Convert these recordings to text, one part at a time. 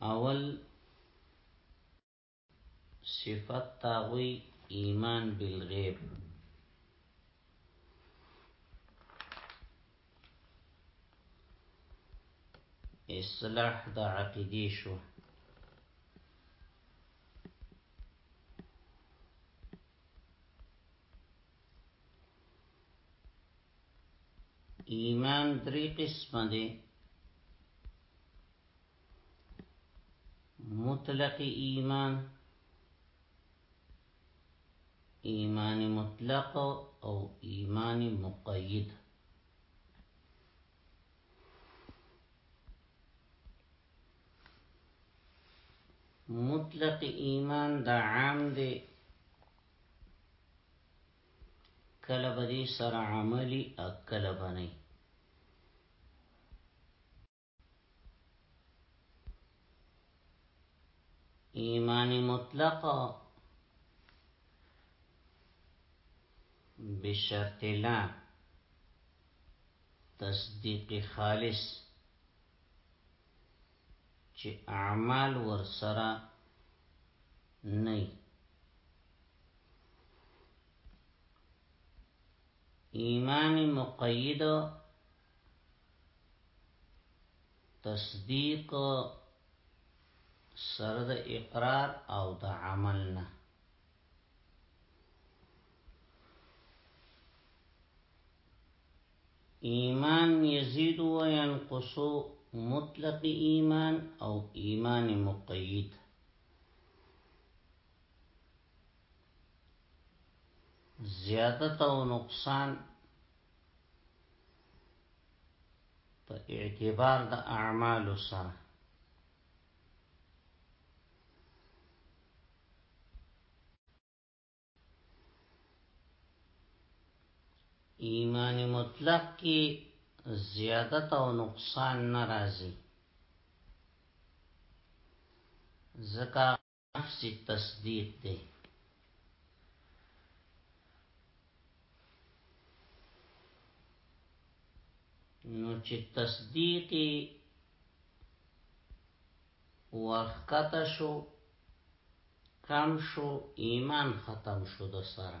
اول صفت تاغوی ایمان بالغیب اصلاح د عقیدی شو ایمان درې قسم دی مطلق ایمان ایمان مطلق او ایمان مقید مطلق ایمان دا عام دی کله به دې سره عملی او کله به نه ایمان مطلق بشرط لا تصدیق خالص چې اعمال ورسره نه ایمان مقید تصدیق سره د اقرار او د عمل نه ایمان یزید و ینقص مطلق ایمان او ایمان مقید زیادت او نقصان په اعتبار د اعمال سره ایمان مطلق کې زیادت او نقصان ناراضي زکا نفس تصدیق دی نو چې تصدیق ورخکت شو کم شو ایمان ختم شو د سره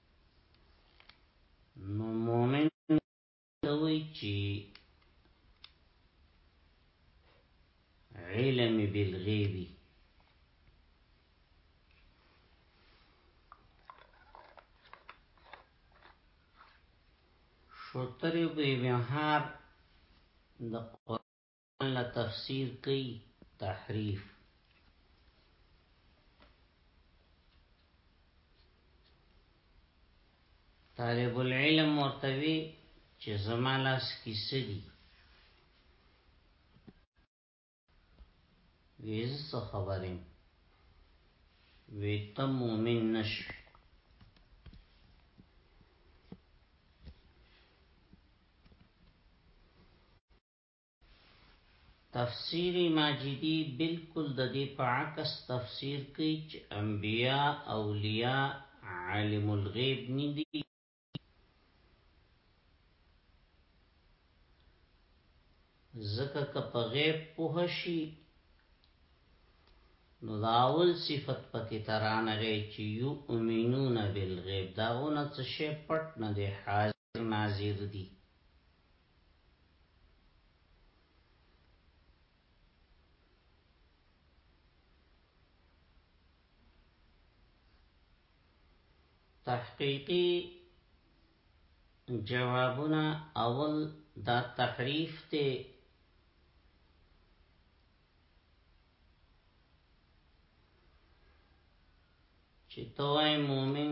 نو مومن دوی چی علم بالغیبی شتر بی بهار د الله تفسیر کوي تحریف طالب العلم ورتوي چې زمالاس کې سدي ویز څه خبرې وی ته مؤمن نشې تفسیر ماجدی بالکل د دې په عکس تفسیر کوي چې انبیا اولیاء عالم الغیب نه دي زکه که په غیب پوه شي نو دا اول صفت پکې ترانه غي چې یو امینون بالغیب داونه څه شی پټ نه دی حاضر ناظر دي تحقیقی جوابونه اول دا تحریف ته چې توای مومن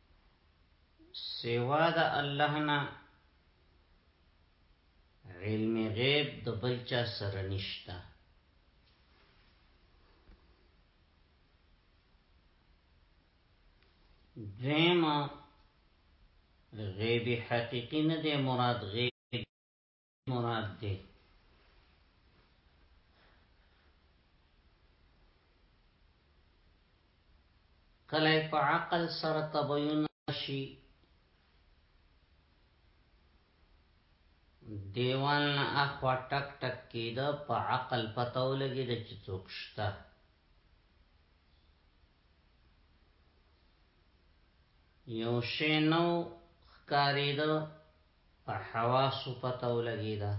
سوا د الله نه علم غیب د بل چا سره نشته دویم غیب حقیقی نه دی مراد غیب مراد دی کله په عقل سره تبین شي دیوان اخوا ټک ټک کیده په عقل پتو لګی د چڅوک شته یو شی نو خکاری دا په حواسو پته ولګیده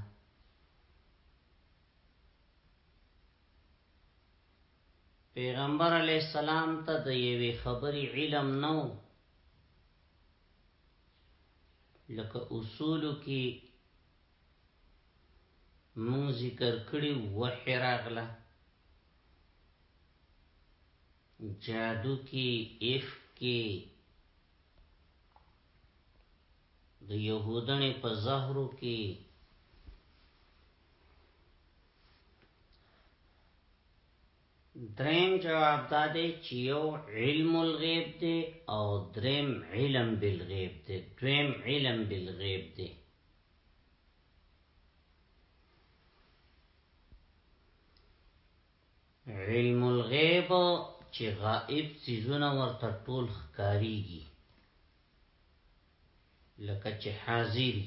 پیغمبر علی السلام ته د یوې خبرې علم نو لکه اصولو کې مون ذکر کړی وحی راغله جادو کې عشق کې د يهودنې په زهرو کې دریم جواب دا دی چې یو علم الغیب دی او دریم علم بالغیب دی دریم علم بالغیب دی علم الغیب چې غائب څیزونه ورته ټول ښکاریږي لکه چې حاضری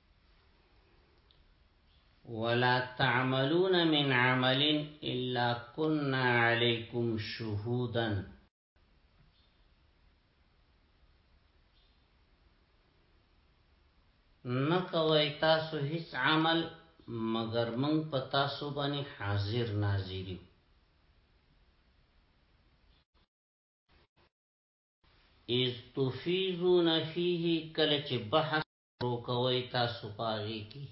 ولا تعملون من عمل الا كنا عليكم شهودا نکوي تاسو هیڅ عمل مگر من په تاسو باندې حاضر ناظر یو استفیزون فیه کله چې بحث شروع کوئ تاسو پاغي کی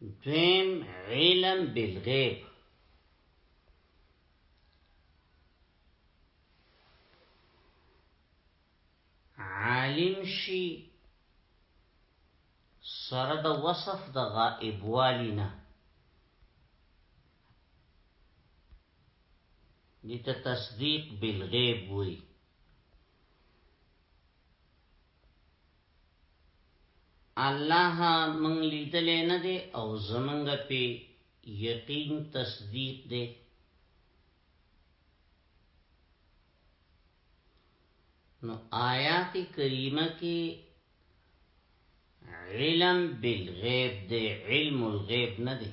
دویم علم بالغیب عالم شي سره د وصف د غائب والینا دي ته تصدیق بالغیب وی الله من لیدلې نه دی او زمنګ په یقین تصدیق دی نو آیات کریمه کې علم بالغیب دی علم الغیب نه دی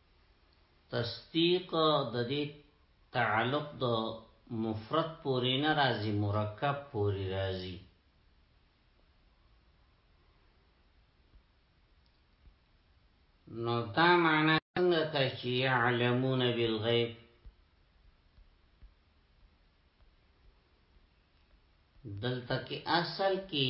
تصدیق د دې تعلق د مفرد پورې نه راځي مرکب پورې راځي نو دا معنا څنګه کوي چې يعلمون بالغيب دلته کې اصل کې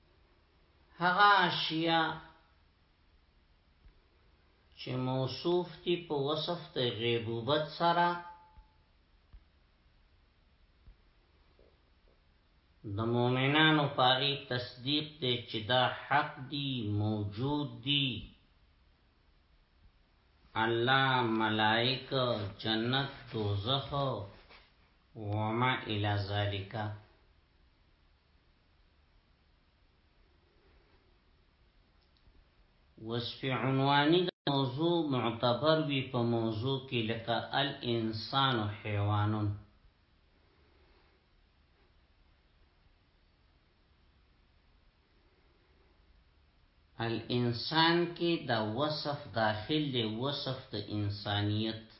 هغه اشیاء چې موصوف دي په وصف د غیبوبت سره د مؤمنانو پاغي تصدیق دی چې دا حق دی موجود دی الله ملائکه جنت دوزخ وما الى ذالک وصف عنوانی د موضوع معتبر وی په موضوع کې لکه الانسان حیوانون الانسان کې دا وصف داخل دی وصف د انسانیت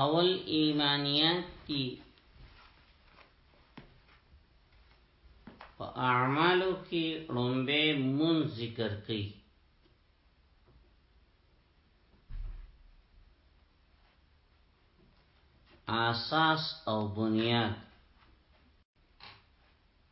اول ایمانیات تی په اعمالو کې لومبه مون ذکر کړي اساس او بنیاد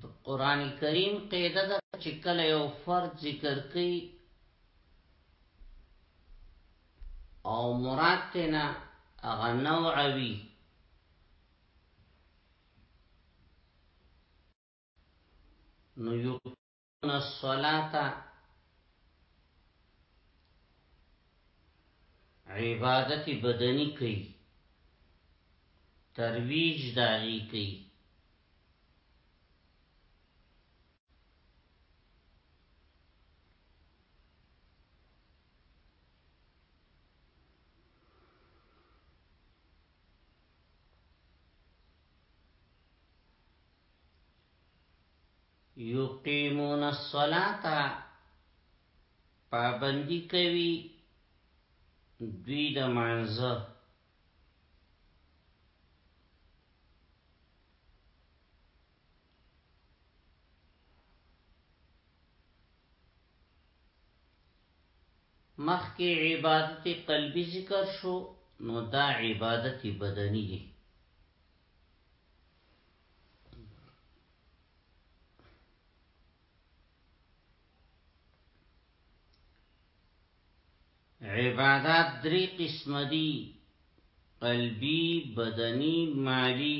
د قران کریم قاعده ده چې کله یو فرد ذکر کوي او مراد تینا هغه نوع وی نو یو ان الصلاه عبادت بدنی کوي ترویج داغي کوي یقیمون الصلاة پابندی کوي دوی د مانزه مخکې عبادت قلبي ذکر شو نو دا عبادت بدني دی عبادات دری قسم دی قلبی بدنی مالی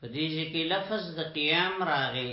په دې کې لفظ د قیام راغی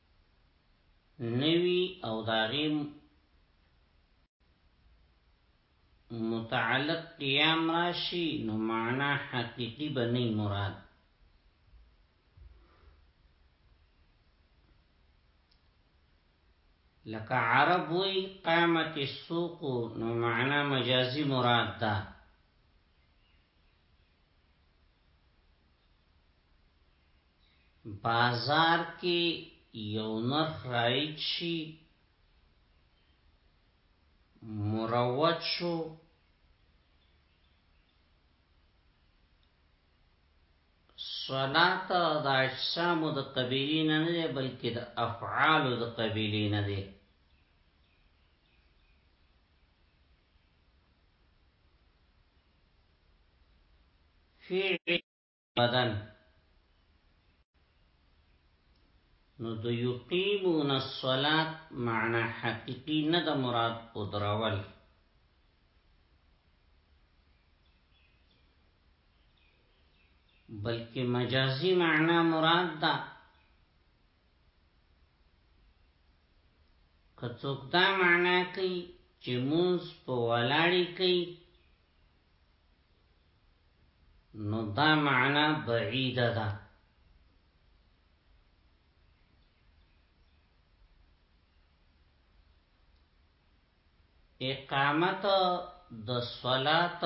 نوي او د هغې متعلق قیام راشي نو معنا حقیقي به نه مراد لکه عرب وی قامت السوق نو معنا مجازي مراد ده بازار کې یو نرخ رایج شي مروج شو صلات د اجسام د قبیلی نه نه دی بلکې د افعال د قبیلی نه دی فعل بدن نو د یقیمون الصلات معنا حقیقی نه د مراد او دراول بلکې مجازي معنا مراد ده کڅوک دا معنا کوي چې موږ په ولاړی کوي نو دا معنا بعیده ده اقامت د صلات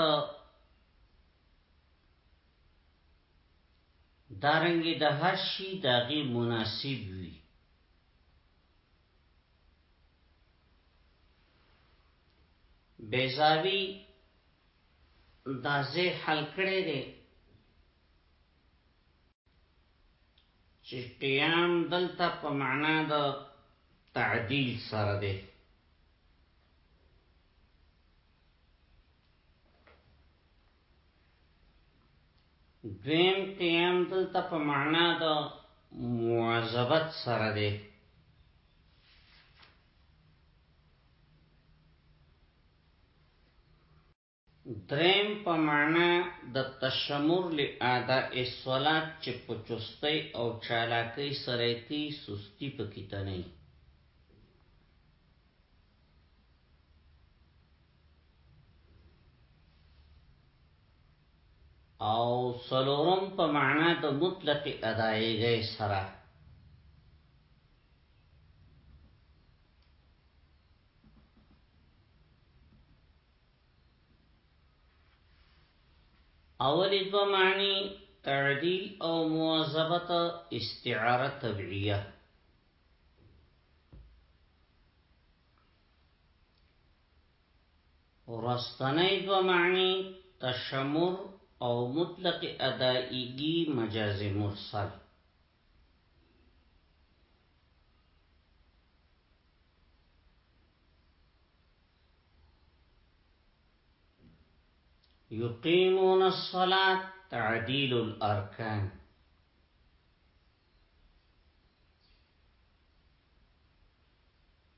دارنګي د هر شي دغه مناسب وي بیزاوی دا زه حل کړی دی چې قیام دلته په معنا د تعدیل سره دی دویم قیام دلته په معنا د معذبت سره دی دریم په معنا د تشمر لعاده الصلات چې په چستۍ او چالاکۍ سره کی سستی پکې تنه او سلورم په معنا د مطلق ادایګی سره اولی دو معنی تعدیل او مواظبت استعاره طبیعیه ورستنی دو معنی تشمر او مطلق ادائیگی مجاز مرسل يقيمون الصلاة تعديل الأركان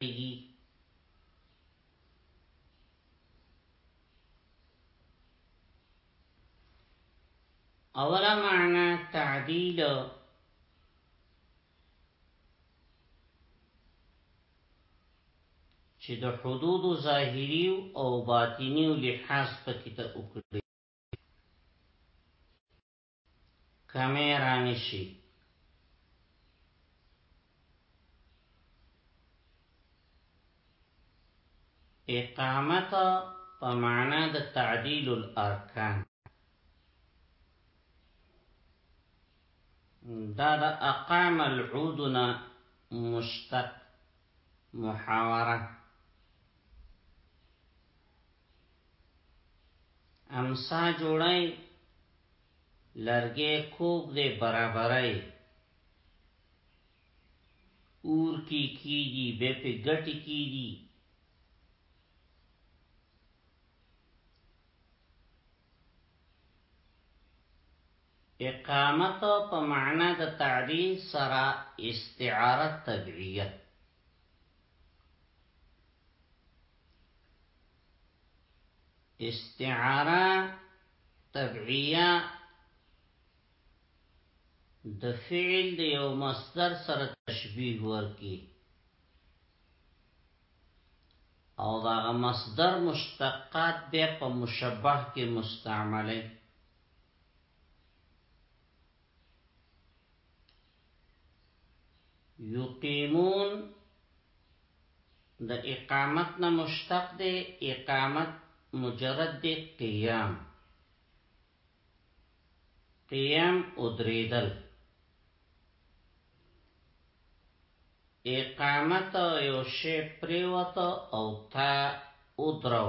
کیږي. اوله معنی تعدیل چې د حدود ظاهری او باطینی لحاظ پکې ته وکړي کمې رانه شي اقامت په معنا د تعدیل الارکان دا د اقام العودنا مشتق محاوره امسا جوړای لرګی کوږ دی برابری اور کی کیږي به په ګټي کیږي اقامت په معنا د تعدیل سره استعاره تبعیه استعاره تبعیه د فعل د یو مصدر سره تشبیه ورکی او دا مصدر مشتقات به په مشبه کې مستعمله یقیمون د اقامت نه مشتق دی اقامت مجرد دی قیام قیام ادریدل اقامت یو شی پریوت او تا ادرو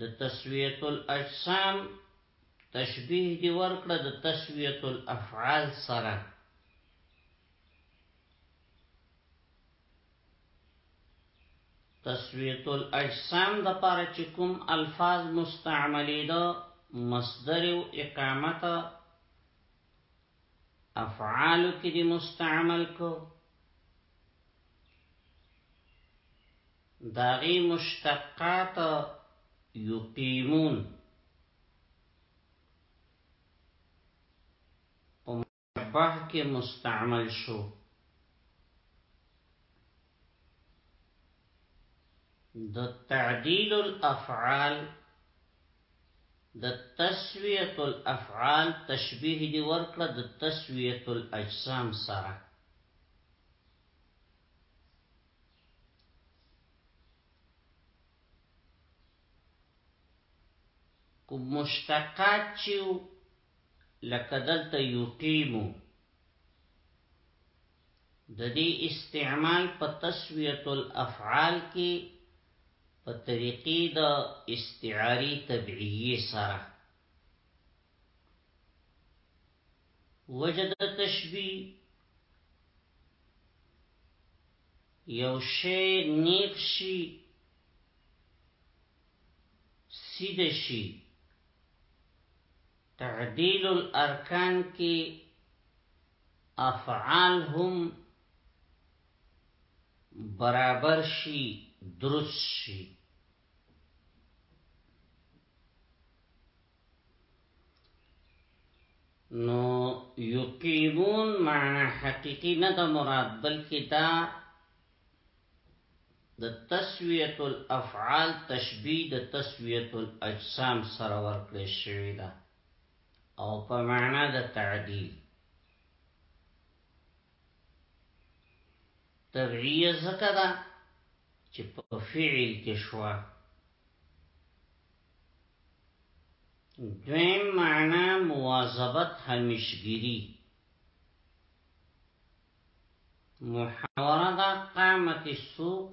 د تسویه الاجسام تشبیه دی ورکړه د تسویه الافعال سره تسویت الاجسام د پاره چې کوم الفاظ مستعملی ده مصدر او اقامت افعال کې دي مستعمل کو داغي مشتقات یقیمون په مشبه کې مستعمل شو د تعدیل الافعال د تسویه الافعال تشبیه دی ورکړه د تسویه الاجسام سره کوم مشتقات چې لکه دلته یو ټیمو د دې استعمال په تسویه الافعال کې په طریقې د استعاری تبعیه سره وجد تشبیه یو شی نیک شي سید شي تعدیل الارکان کې افعال هم برابر شي درست شي نو یقیمون معنی حقیقی نه د مراد بلکې دا د تسویه الافعال تشبیه د تسویه الاجسام سره ورکړی شوی ده او په معنا د تعدیل تبعیه زکه ده چې په فعل کې شو دویم معنا مواظبت همیشګری محاوره دا قامت السوق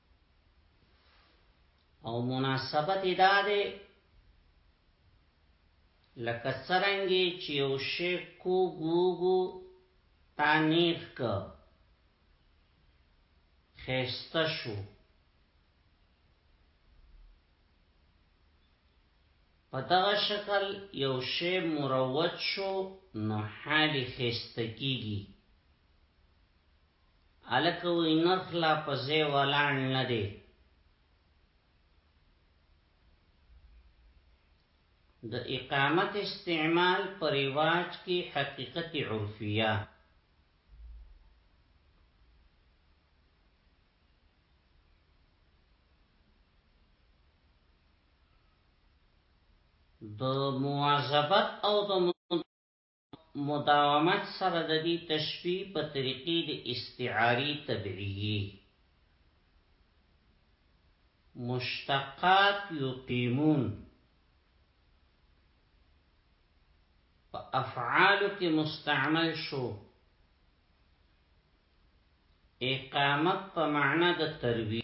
او مناسبت دا دی لکه څرنګه چې یو شی کو ګوګو تانیخ ک خسته شو په دغه شکل یو شی مروج شو نو حال خسته کیږي هلکه وای نرخ لا په ځای ولاړ نه دی. د اقامت استعمال په رواج کې حقیقت عرفیه د مواظبت او د مداومت سره د دې تشبیه په طریقې د استعاری تبعیه مشتقات یقیمون په افعال کې مستعمل شو اقامت په معنا د ترویج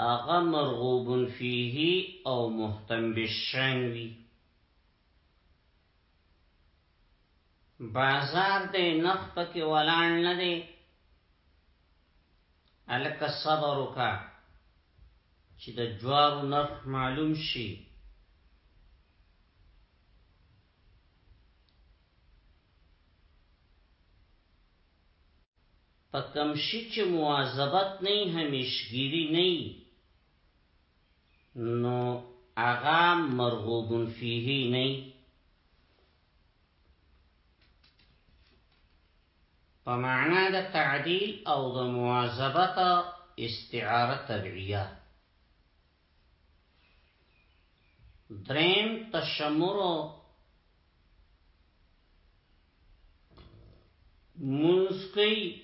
هغه مرغوب فيه او محتم بالشان وي بازار دې نخ پکې ولاړ نه دی الک صبر وکا چې د جوار نرخ معلوم شي په کوم شي چې مواظبت نه وي همیشګیري نه وي نو هغه مرغوب فيه نه په معنا د تعدیل او د مواظبت استعاره تبعیه دریم تشمر منسکی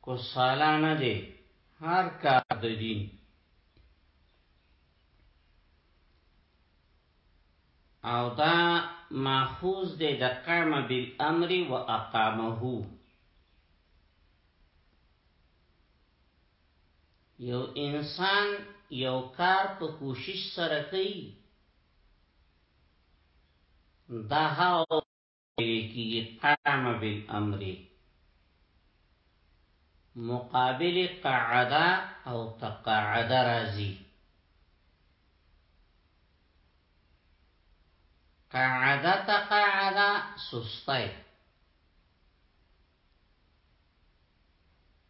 کو سالانه دی هر کار د دین او دا ماخوذ دی د قام بالامر و اقامه یو انسان یو کار په کوشش سره کوي دا هغه کیږي قام بالامر مقابل قعدا او تقاعد راځي قعد تقاعد سستای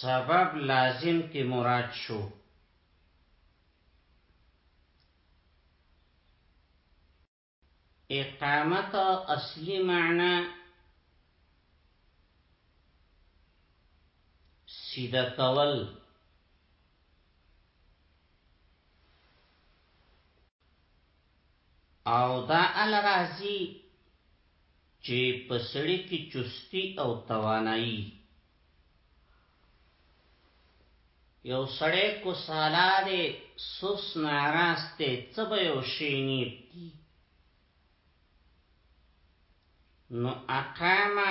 سبب لازم تی مراد شو. اقامت اصلی معنی سیده کول او دا ال راضی چي په سړي کي چستي او توانايي وي. يو سړی کو سالا دی، سست ناراست دی، څه به يو شی نيب کي. نو اقامه.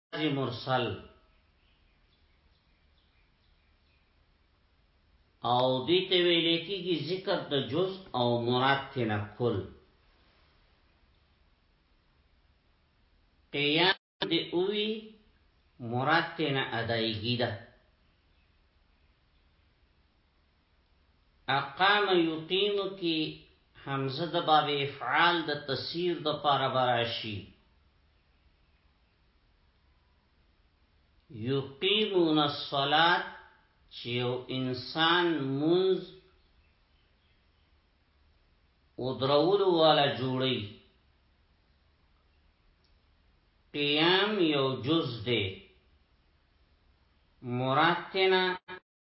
قاضی مرسل او دې ته ویل کېږي ذکر د جز او مراد تینا کول قیام دې اووی مراد تینا ادایګی ده اقام یقیم کی همزه د باب افعال د تسیر د پاره براشي یقیمون الصلاة چې یو انسان منز او درولو والا جوړي قیام یو جز دی مراتنا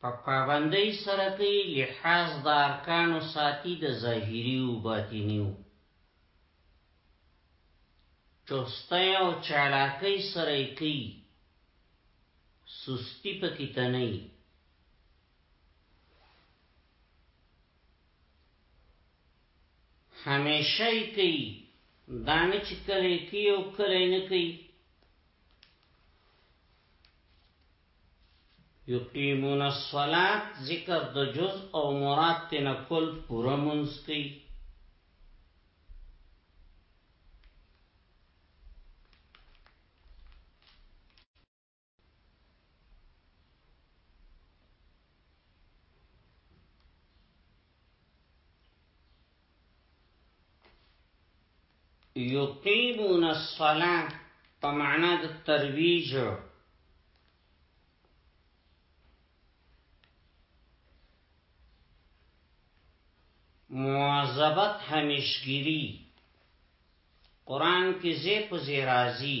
په پابندۍ سره کوي لحاظ د ارکانو ساتي د ظاهري او باطنيو چوستۍ او چالاکۍ سره یې کوي سستی پکې ته نه وي همیشه یې کوي دا نه چې کله یې کوي او کله یې نه کوي یقیمون الصلاة ذکر د جز او مراد تینا کل پورا منز کی یقیمون الصلاة په معنا د ترویج مواظبت همیشګری قران کې زی په زی راضی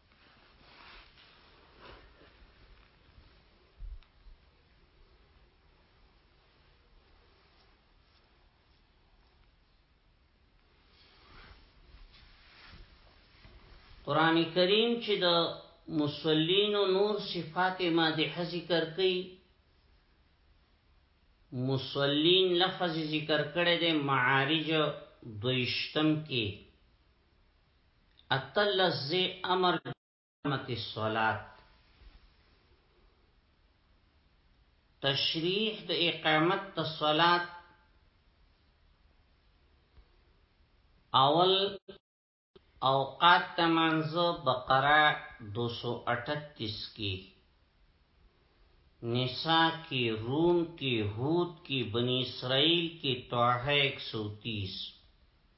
قران کریم چې د مسلین او نور صفات مادح ذکر کړي مسلین لفظ ذکر کړي د معارج دویشتم کې اتلز امر قامت الصلات تشریح د اقامت الصلات اول اوقات تمانز بقرا دو سو اٹھتیس کی نسا کی روم کی ہود کی بنی اسرائیل کی توحہ ایک سو تیس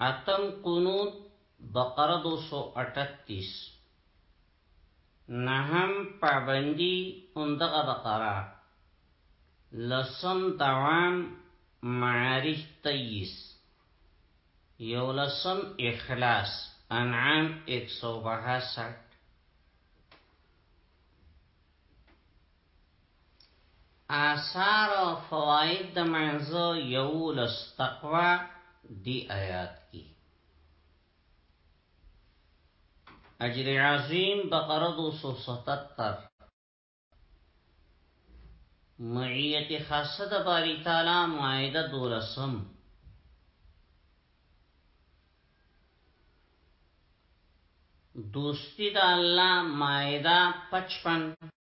اتم قنوت بقره دو سو اٹتیس نهم پابندی اندغ بقره لسم دوام معارج تیس یولسم اخلاص انعام ایک سو بہاسٹھ آثار او فوائد د منځه یولس تقوا دی آیات کی اجر عظیم بقره 277 معیت خاصه د باری تعالی مائده دولسم دوستی د الله مائده 55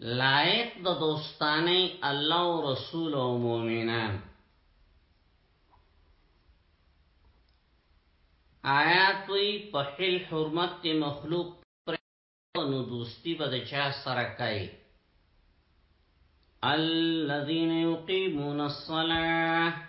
لایق د دوستانه الله او رسول او مؤمنان آیات وی په حل حرمت ته مخلوق پر نو دوستی به د چا سره کوي الذين يقيمون الصلاه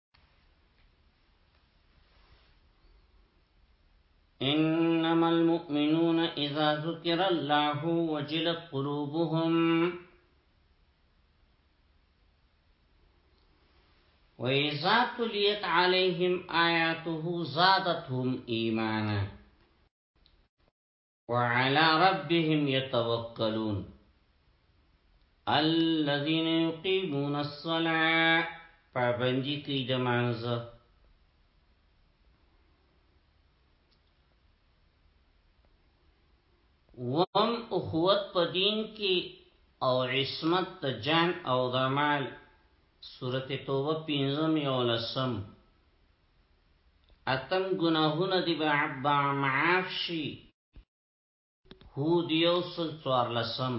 إنما المؤمنون إذا ذكر الله وجلت قلوبهم وإذا تليت عليهم آياته زادتهم إيمانا وعلى ربهم يتوكلون الذين يقيمون الصلاة پابندی کی دمانزه وم اخوت په دین کې او عصمت د جان او د مال سورته توبه 15 یو لسم اتم ګناهونه دی به عبا معاف شي هود یو سل څوار لسم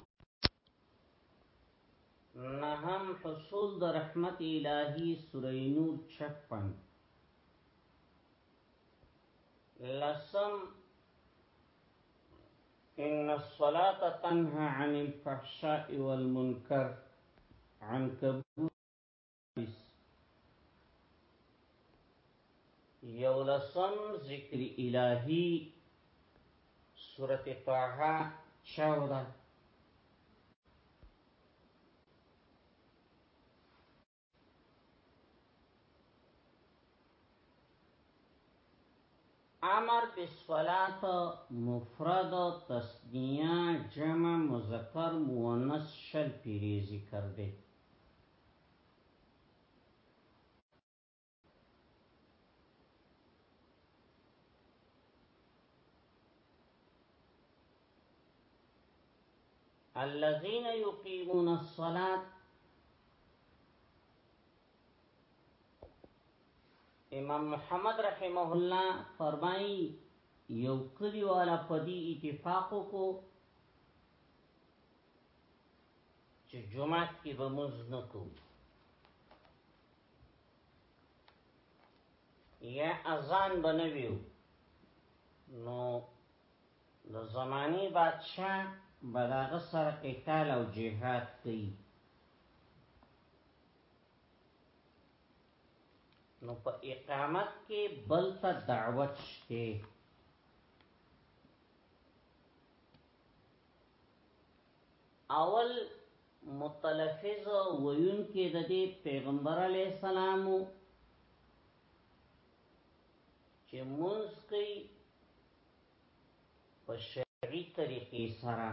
نهم حصول د رحمت الهی سوره نور 56 لسم ان الصلاه تنهى عن الفحشاء والمنكر عنكبوت یولسم ذکر الہی سورت طه چاودا امر بالصلاه مفرد تسنیه جمع مذکر مؤنث شل پیری ذکر دی الذين يقيمون الصلاة امام محمد رحمه الله فرمایي یو کلی والا پدی اتفاق کو چې جمعات کې به موږ نه کوو یا اذان بنویو نو د زمانی بادشاہ بداغه سره قتال او جهاد کوي نو په اقامت کې بل ته دعوت شته اول متلفظ ویونکی د دې پیغمبر علی السلام چې مونږ کوي په شرعي طریقې سره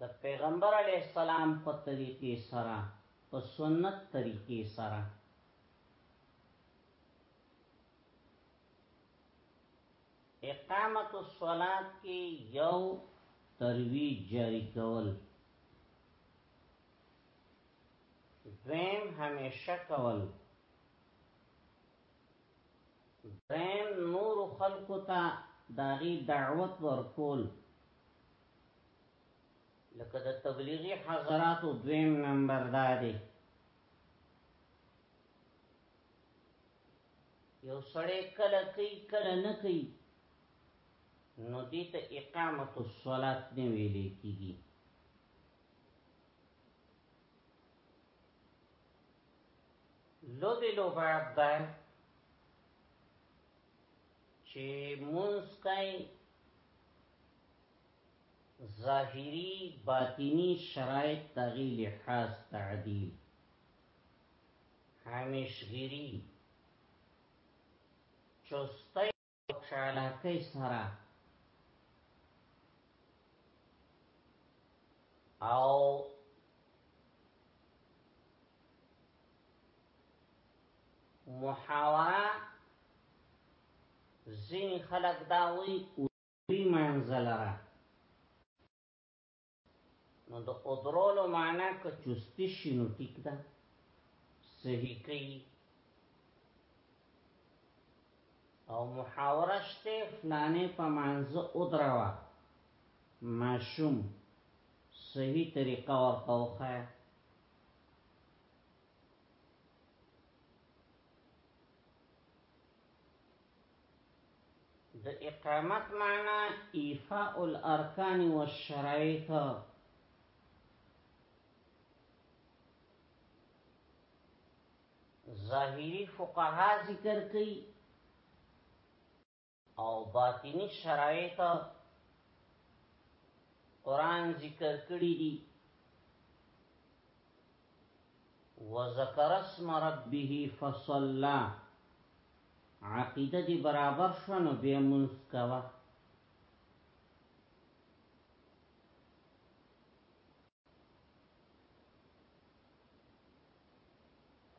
د پیغمبر علی السلام په طریقې سره په سنت طریقې سره اقامت الصلاة کې یو ترویج جاری کول دویم همیشه کول درین نور خلقو تا داغی دعوت ورکول لکه د تبلیغی حضراتو دویم نمبر دادی یو سړی کله کوي کله نه کوي نو دې ته اقامت الصلات نه ویل کیږي لوبي لوباب ده چې مونږ کوي ظاهری باطنی شرایط تغیل حاس تعدیل همیشګیری، چستی او چالاکۍ سره او محاوره ځینې خلک دا وایي دوی منځلره نو د اودرولو معنا که چستی شي نو ټیک ده صحیح کوي او محاوره شته فلانه په مانزه اودراوه ماشوم صحیح طریقه ورته وخایه د اقامت معنا ایفاء الارکان والشرایط ظاهری فقها ذکر کوي او باطینی شرایط قران ذکر کړی دي وذكر اسم ربه فصلى عقیده دی برابر شوه نو بیا مونځ کوه.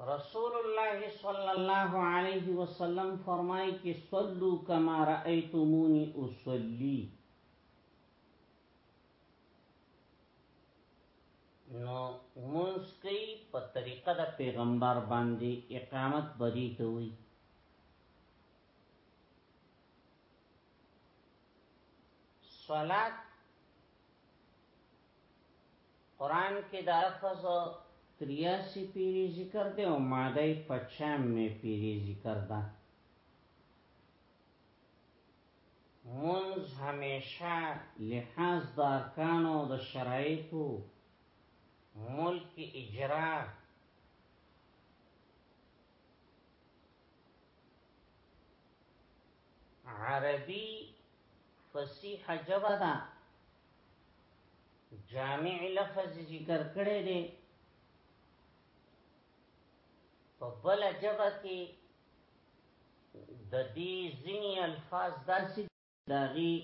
رسول الله صلی الله علیه وسلم فرمایي چې صلو کما رأیتمونی اصلي نو مونږ کوي په طریقه د پیغمبر باندې اقامت بدی ته وي صلات قران کې دا لفظ 83 پیری ذکر دی او ماده 95 پیری ذکر ده مونږ همیشه لحاظ د ارکانو د شرایطو ملک اجرا عربی فصیح جبه ده جامع لفظ ذکر کړی دی په بل جبه کې د دې ځینی الفاظ داسې داغي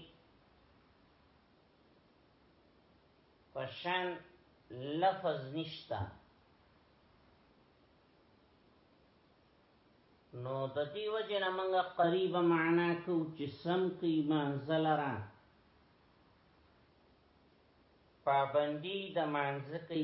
پشان لفظ نشتا نو د دې وجه نه موږ قریب معنا کو چې سم کی منزل را پابندی د منځکې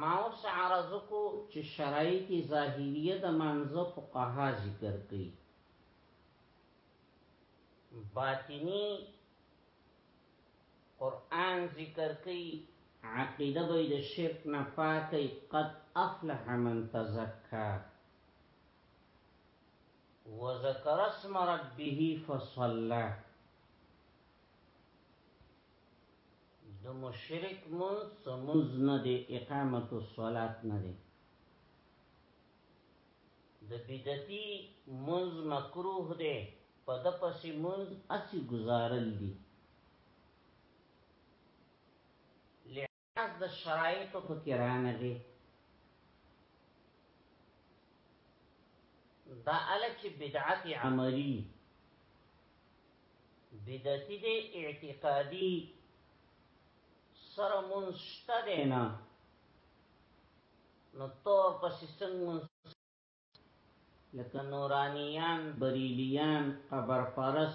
ما اوس عرض کو چې شرایط ظاهریه د منځه فقها ذکر کړي باطنی قران ذکر کړي عقیده به د شرک نه پاکي قد افلح من تزکا وذكر اسم ربه فصلى د مشرک موز سموز نه دی اقامت الصلات نه دی د بدعتي موز مکروه دی په د پسې موز اسی گزارل دی از د شرایطو په کې رانه دی دا اله چې بدعت عملی بدعتی دی اعتقادی سره منشته دی نه نو تور پسې څنګه لکه نورانیان بریلیان قبر پرس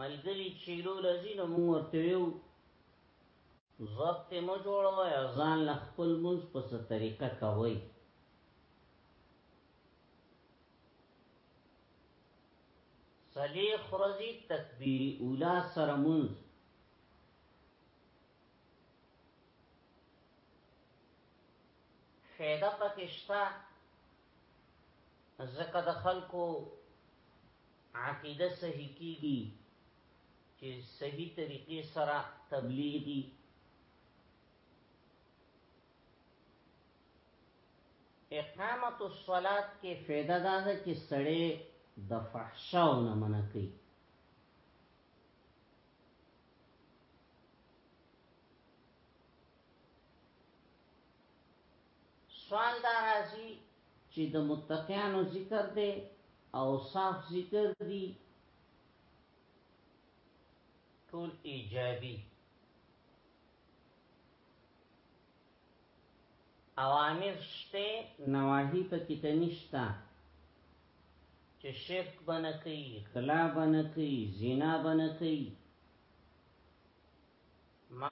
ملګری چیرو لذین مو ورته یو ضبط مو جوړوي ځان له خپل منځ په څه طریقه کوي صلیخ رضی تکبیری اولا سره منځ فیده پکې شته ځکه د خلکو عقیده صحیح کیږي چې صحیح طریقې سره تبلیغي اقامت الصلات کې فیده دا ده چې سړی د فحشاو نه منع کوي سوال دا راځي چې د متقینو ذکر دی او صاف ذکر دی ټول ایجابي اوامر شته نواهی په کې ته نشته چې شرک بنه کوي خلا بنه کوي زنا بنه کوي ما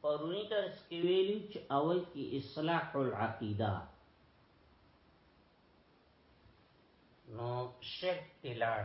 پرونی درس کې ویلو چې اول کې اصلاح العقیده نو شرک تلار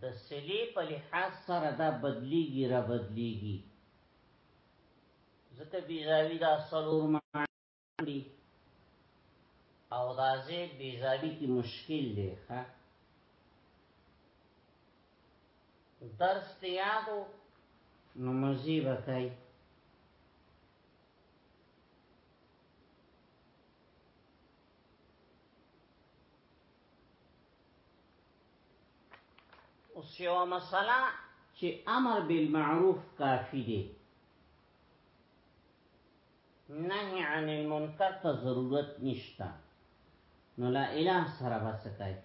د سلې په لحاظ سره دا بدلیږي را بدلیږي ځکه بیزاوی دا څلور معنی او دا ځای بیزاوی کې مشکل دی ښه درس ته یادو نو مزي وکای اوس یو مسله چې امر بالمعروف کافی دی نهی عن المنکر ته ضرورت نشته نو لا اله سره بس کوي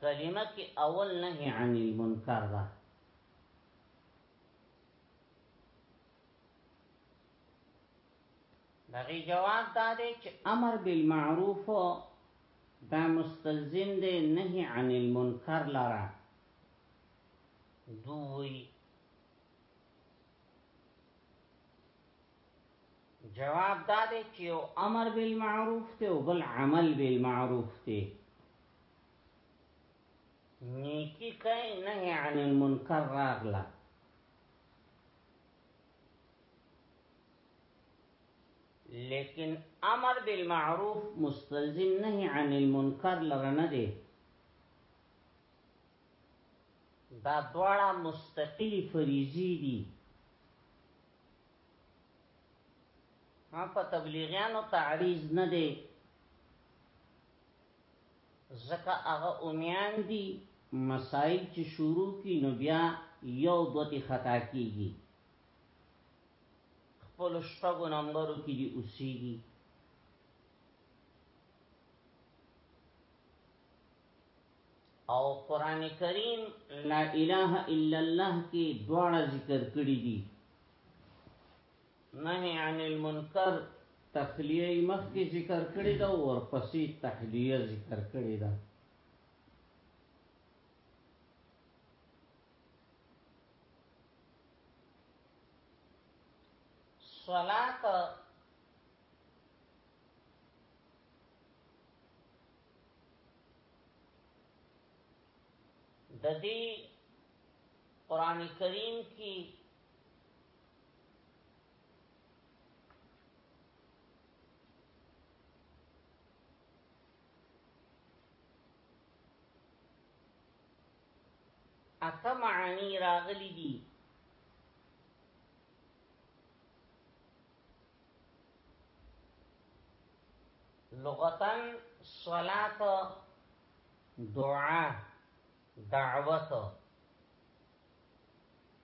کلمه کې اول نهی عن المنکر ده دغه جواب دا دی چې امر بالمعروف دا مستلزم دی نهي عن المنکر لره دوی جواب دا دی چې یو امر بالمعروف ته او بل عمل بالمعروف ته نیکی کای نه عن المنکر راغلا لیکن امر بالمعروف مستلزم نهی عن المنکر لرنه دی دا دواړه مستقلی فریضی دي ما په تبلیغیانو تعریض نه دی ځکه هغه اومیان دي مسایل چې شروع کی نو بیا یو دوه تی خطا کیږي خپل شپږو نمبرو کې دي اوسیږي او قران کریم لا اله الا الله کې دواړه ذکر کړی دي نهی عن المنکر تخلیه مخکې ذکر کړی دا ورپسې تحلیه ذکر کړی دا صلات د دې قران کریم کې اته معنی راغلی دي لغتا صلات دعا دعوت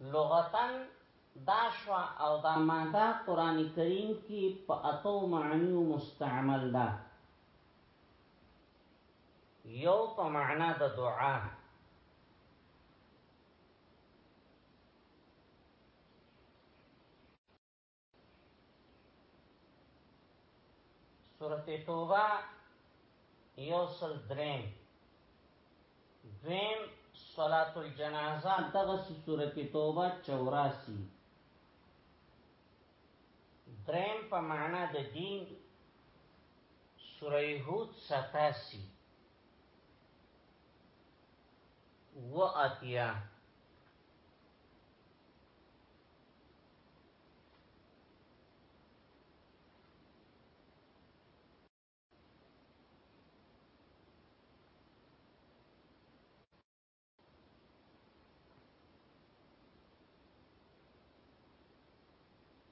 لغتا دا شوه او دا ماده قرآن کریم کی په اتو معنیو مستعمل ده یو په معنا د دعا سورت توبه یو سل درین دویم صلاة الجنازه دغس سورت توبه چوراسی درین په معنا د دین سوره هود ستاسی و اتیا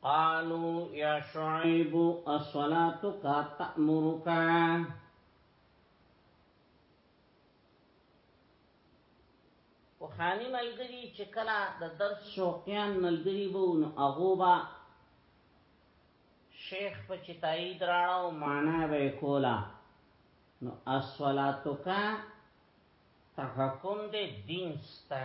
قالوا يا شعيب الصلاتك تأمرك پخانی ملګری چې کله د درس شوقیان ملګری وو نو هغه با شیخ په چتای دراړو معنا به کولا نو اسولاتوکا تحکم دې دین ستا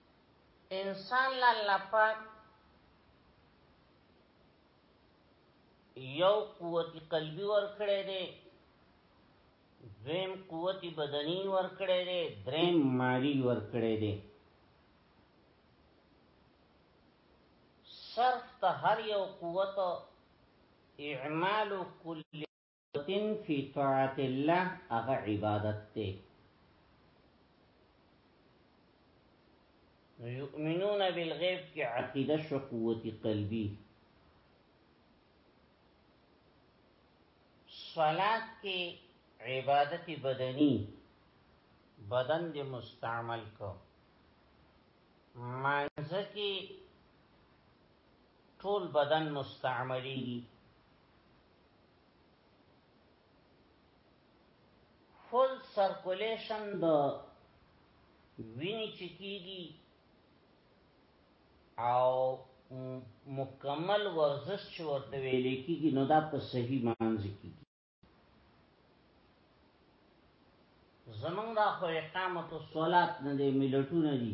انشاءالله الله پاک یو قوت قلبی ورکړی دی دویم قوت بدنی ورکړی دی دریم مالی ورکړی دی صرف ته هر یو قوت اعمال کل تن فی طاعت الله هغه عبادت دی نو یؤمنون بالغیب کی عقیده شو قوت قلبی صلات کی عبادت بدنی بدن دی مستعمل کو مانځ کی ټول بدن مستعملی فل سرکولیشن د ویني چکیږي او مکمل ورزش چې ورته ویل کیږي نو دا په صحیح مانځ کیږي زمونږ دا خو اقامت الصلات نه دی ملتونه دي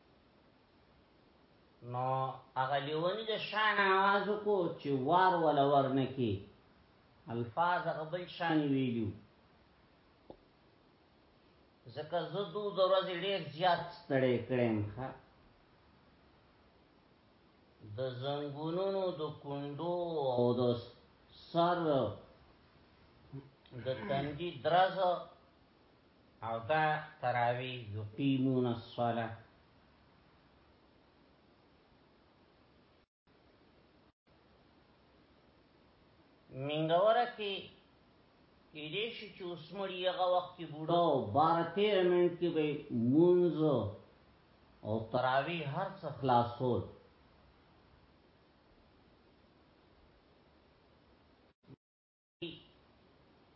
نو هغه لیونی د شان आवाज کو چې وار ولا ورنکی الفاظ هغه بل شان ویلو زکه زه دو دروازې ډېر زیات ستړې کړم ښا د زنګونونو د کندو او د سر د تندي درز او دا تراوی یقیمون الصلاة منګوره کې کېدې شي چې اوس مړي هغه وخت کې بوډا او بار تیر منټ کې به مونږ او تراوی هر څه خلاصول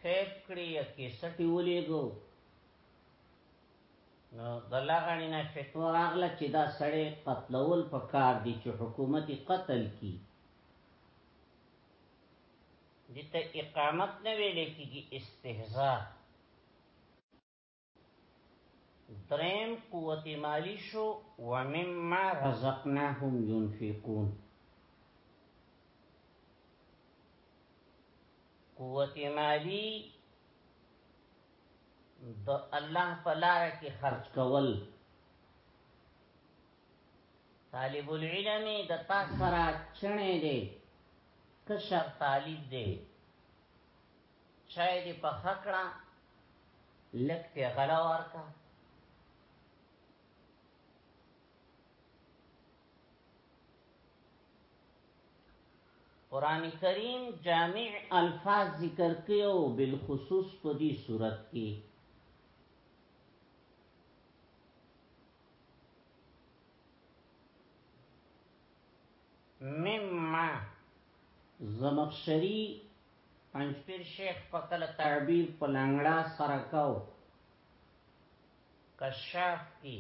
ټیپ کړی یا کیسټي ولېګو نو د لغړی نه فتوا راغله چې دا سړی قتلول په کار دی چې حکومت قتل کی دته اقامت نه ویل کیږي استهزاء دریم قوت مالی شو ومما رزقناهم ينفقون قوت مالی د الله په لار کې خرج کول طالب العلم د تاسو را چنه دي کشر طالب دی چای دی په خکړه لک ته غلا ورکا قران کریم جامع الفاظ ذکر کیو بالخصوص په دې صورت کې مما زمخشری پنجپیر شیخ په کله تعبیر په لنګړه سره کاو کشاف کی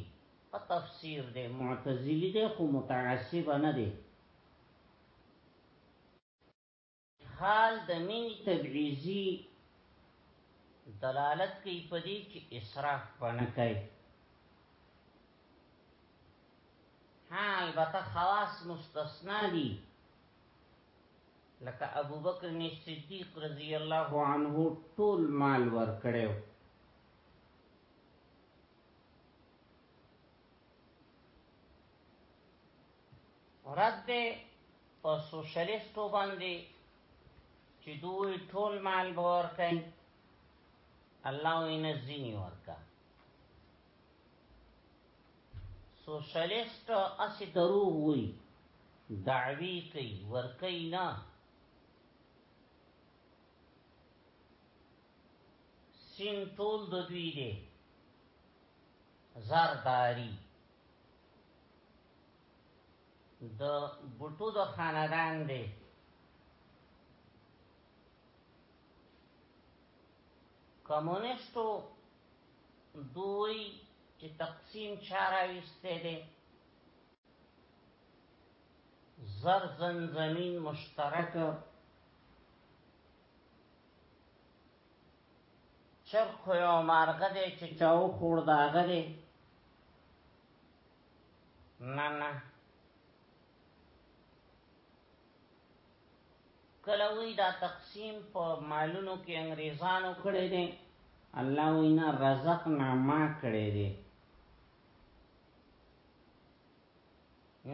ښه تفسیر دی معتزلی دی خو متعصب نه دی حال د مینی تبعیزی دلالت کوي په دې چې اسراف پنه کوي ها البته خواص مستثنا دي لکه ابوبکر صدیق رضی الله عنه ټول مال ورکړیو رد ده په سوشلیستو باندې چې دوی ټول مال به ورکړي الله وینه زینی ورکا سوشلیست اسی دروغ وی دعوی کئی ورکی نا سین ټول د دوی دی زرداری د بوټو د خاندان دی کمونستو دوی چې تقسیم چارا وسته دي زر زن زمین مشترک چرخ یو مارغه دی چې چاو خور داغه دی نه نه کله وی دا تقسیم په مالونو کې انګریزانو کړی دی الله وینا رزقنا ما کړی دی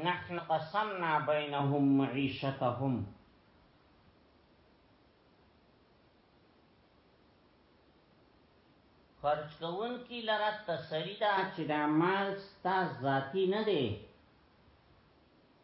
نحن قسمنا بینهم معیشتهم خرج کون کی لرا تسری دا چې دا مال ستا ذاتی نه دی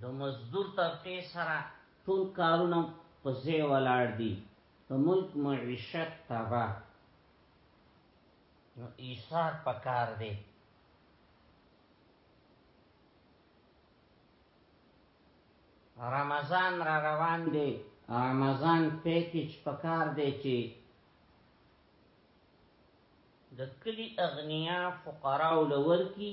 د مزدور طبقې سره ټول کارونه په ځای ولاړ دي د ملک معیشت تبا نو ایثار پکار دی رمضان را روان دی رمضان پیکج پکار دی چې د کلی اغنیا فقراو لور کی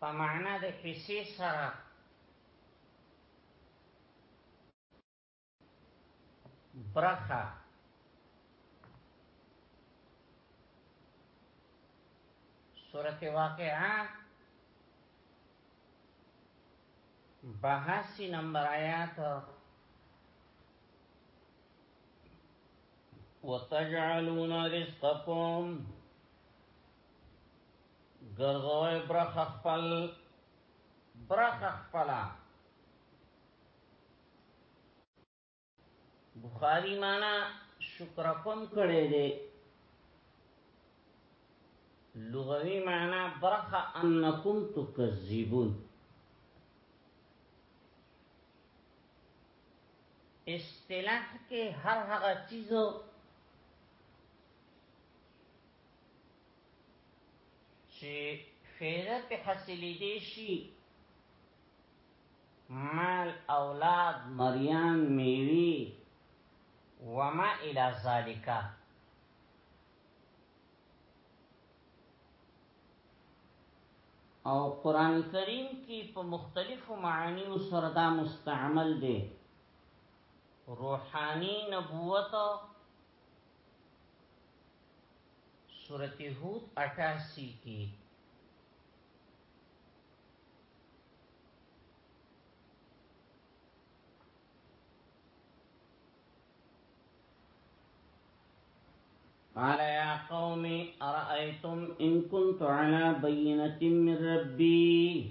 په معنا د پیسې سره. برخه سورت واقعا بحثی نمبر آیات وتجعلون رزقكم ګرځوي برخ خپل برخ خپل بخاری معنا شکر کوم کړي دي لغوي معنا برخ انکم تکذبون اصطلاح کې هر هغه چیزو چې فیده په حاصلې دي شي مال اولاد مریان میوي وما الى ذالک او قران کریم کې په مختلفو معانیو سره دا مستعمل دی روحانی نبوت سورته هود 88 کې قال يا قوم أرأيتم إن كنت على بينة من ربي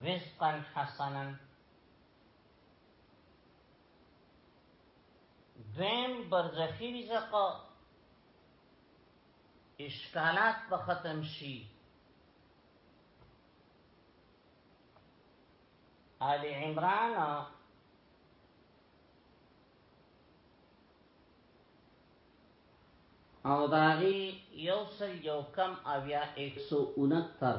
رزقا حسنا دویم برزخی رزق اشکالات به ختم شي آل عمران او داغی یو سل یو کم اویا ایک سو انتر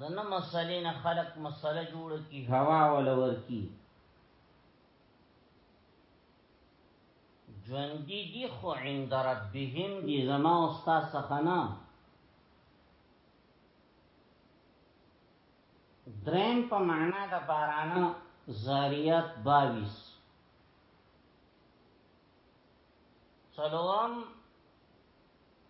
دنه مسلې نه خلق مسله جوړ کی هوا ولور کی ژوندې دي خو عند ربهم دي زما استاد سخنا دریم په معنا د باران زاریات 22 سلام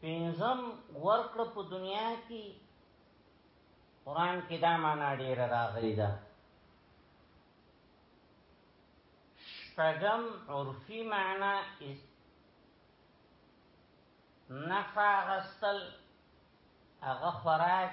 پینځم ورکړ په دنیا کې قران کې دا معنا ډیر راغلی ده شپږم عرفي معنا نفع غستل هغه خوراک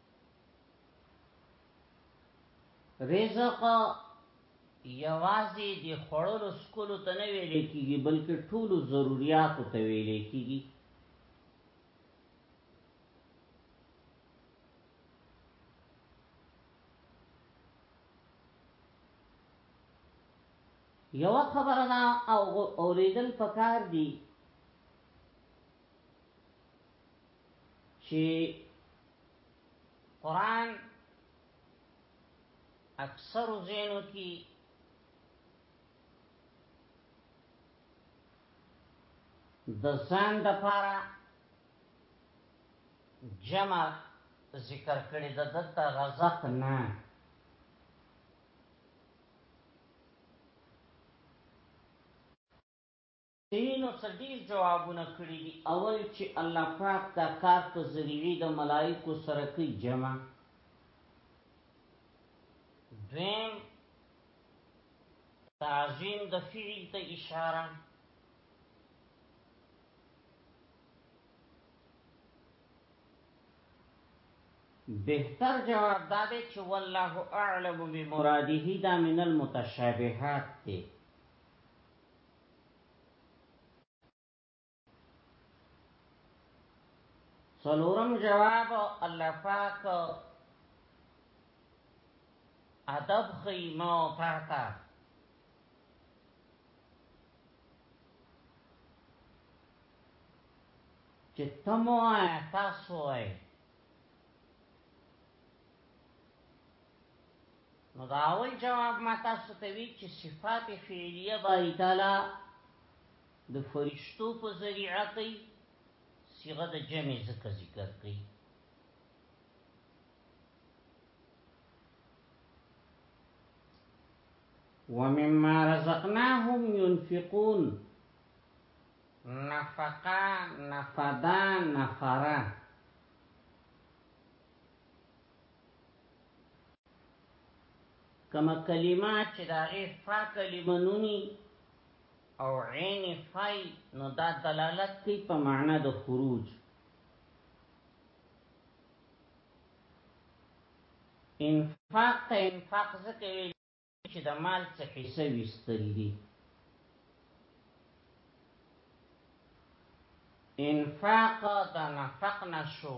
رزق یوازې د خړلو سکولو ته نه ویل کیږي بلکې ټولو ضرورتو ته ویل کیږي یو خبره دا او اوریدل پکار دی چې قران اکثر زینو کی د ځان د پاره جمع ذکر کړی د دته رزق نه ځینو څه ډیر جوابونه کړی دی اول چی الله پاک دا کار په ذریعی د ملائکو سره کوي جمع دویم تعظیم د فعل ته اشاره بهتر جواب دا دی چې والله اعلم بمراده دا من المتشابهات دی سلورم جواب الله پاک ادب خیمه او پاتا چې تمو تاسو وای نو دا اول جواب ما تاسو ته وی چې صفات فعلیه باری تعالی د فرشتو په ذریعه کوي صيغه د جمع ذکر ذکر کوي ومما رزقناهم ينفقون نفقا نفدا نفرا کما کلمه چې دا غي فا کلمه نونی او عین فای نو دا دلالت کوي په معنا د خروج انفاق ته انفاق ځکه ویل چې د مال څخه حصہ وستل دي انفاق د نفق نشو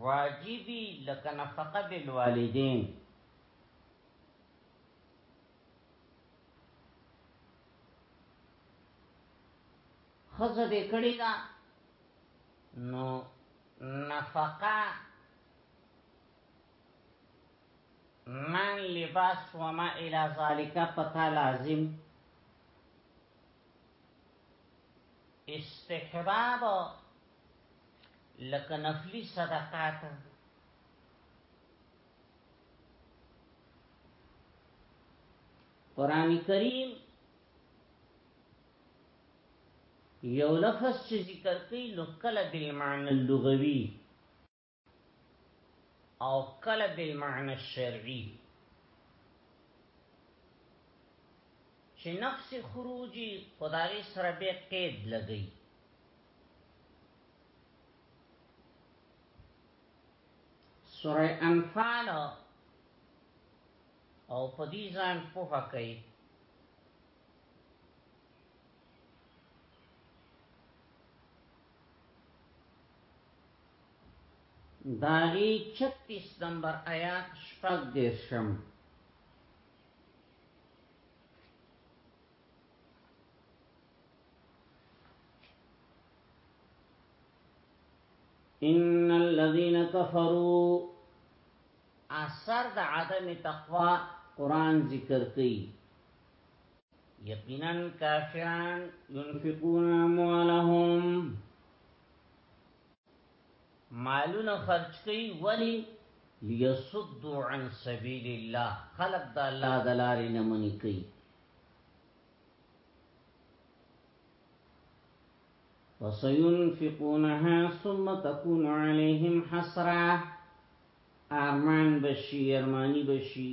واجبی لکه نفقه بالوالدین خزه دې کړی دا نو نفقه من لباس وما الى ذالک پتا لازم استحباب لکه نفلی صدقات قرآن کریم یو لفظ چې ذکر کوي نو کله بالمعنى اللغوي او کله بالمعنى الشرعي چې نفس خروجي خدای سره به قید لګي سوره انفال او په دې ځان په هکې داغی 36 نمبر آیات شپږ دیرشم ان الذين كفروا اثر د عدم تقوا قران ذکر کوي یقینا کافران ينفقون اموالهم مالونه خرج کوي ولی ليصدوا عن سبيل الله خلق د الله د لارې نه منې کوي وسينفقونها ثم تكون عليهم حسره ارمان بشي ارماني بشي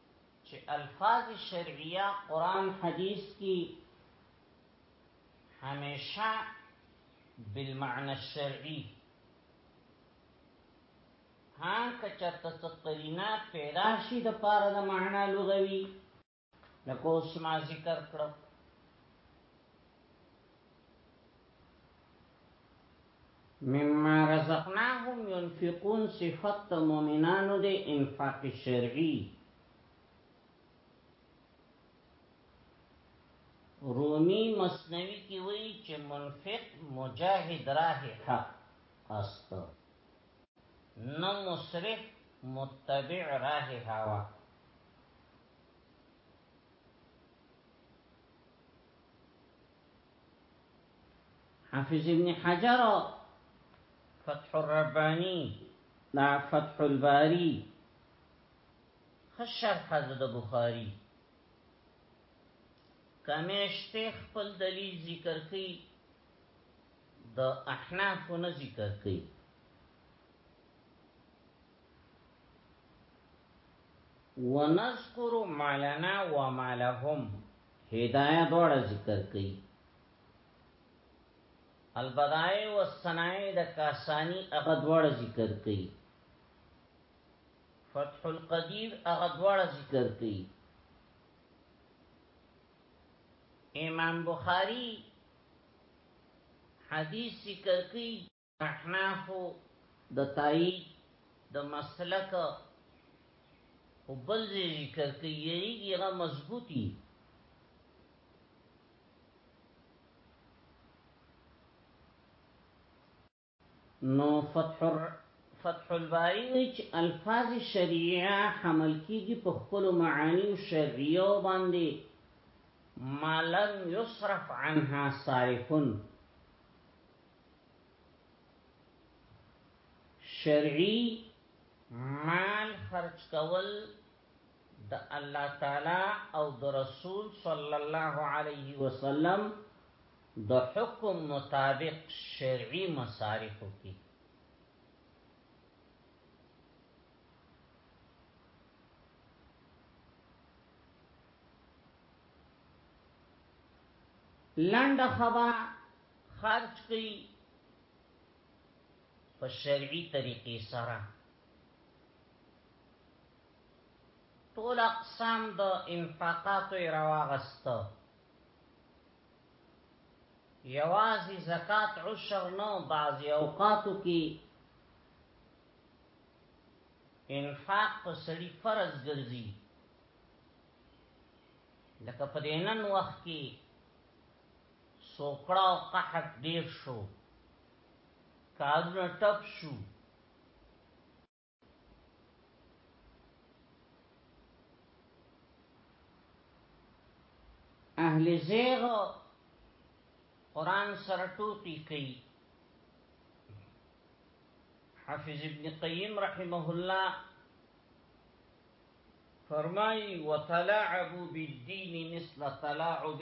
چې الفاظ شرعیه قران حدیث کی همیشه بالمعنى الشرعي ها کچرته ستقرینا پیدا شي د پاره د معنا لغوي لکه اوس ما ذکر کړو مما رزقناهم ينفقون صفت مؤمنانو دي انفاق شرعي رومي مصنوي کې وایي چې منفق مجاهد راه حق است نه مسرف متبع راه هوا حافظ ابن حجر فتح الربانی دا فتح الباری خشر حضر دا بخاری کمیشته خپل دلیل ذکر کئی دا احنافو نه ذکر کئی ونذكر ما لنا وما لهم هدايه دواړه ذکر کړي البدایع والصنایع د کاسانی هغه دواړه ذکر کړي فتح القدیر هغه دواړه ذکر کړي امام بخاری حدیث ذکر کړي احنافو د تایید د مسلک او بل ذکر کوي یریږي هغه مضبوطی نو فتح فتح الباری وی چې الفاظ شریعه حمل کیږي په خپل معانی او شرعیه باندې مالن یصرف عنها صارفن شرعي مال خرج کول د الله تعالی او د رسول صلی الله علیه وسلم د حکم مطابق شرعي مصارف کی لنډه خبره خرج کوي په شرعي طریقې سره ټول اقسام د انفاقاتو راواغست یوازې زکات عشر نه بعضی اوقاتو کې انفاق په سړي فرض ګرځي لکه په دینن وخت کې سوکړه او قحط ډیر شو کارونه ټپ شو اهل زیغ قرآن سره ټوکی کوي حافظ ابن قیم رحمه الله فرمای وتلاعبوا بالدين مثل تلاعب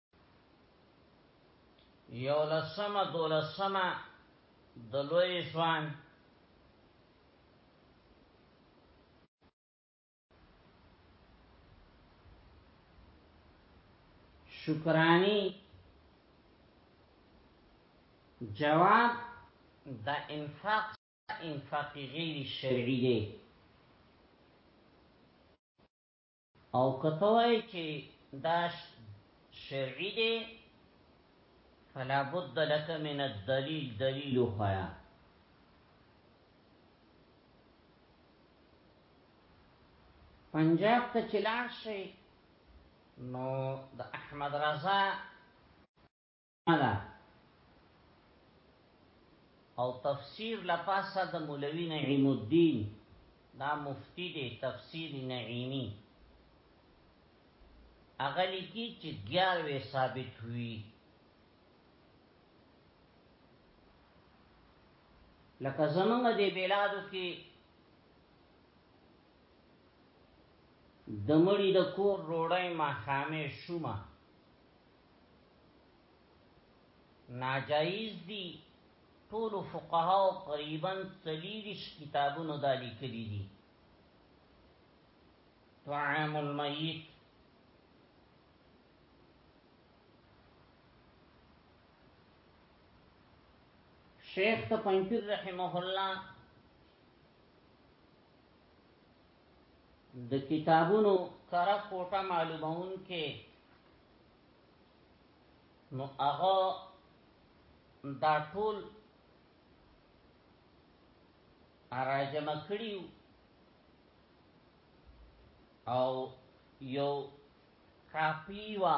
یو لسمه دو لسمه دلوی سوان شکرانی جواب د انفاق انفاق غیر شرعی دی او کته وای چې دا شرعي دی فلا بد لك من الدليل دليل خيا پنجاب ته چلان شي نو د احمد رضا ده او تفسیر لپاسه د مولوی نعیم الدین دا مفتی دی تفسیر نعیمی اغلی کی چې گیاروی ثابت ہوئی لکه زمونږ دی بلادو کې د مړی د کور روړای ما خامه شومه ناجایز دي ټول فقها او قریبا تلیریش کتابونو دا لیکلي دي طعام المیت شیخ ته پنځیر رحمه الله د کتابونو کرا کوټه معلومون کې نو هغه دا ټول اراجمه کړیو او یو کاپی وا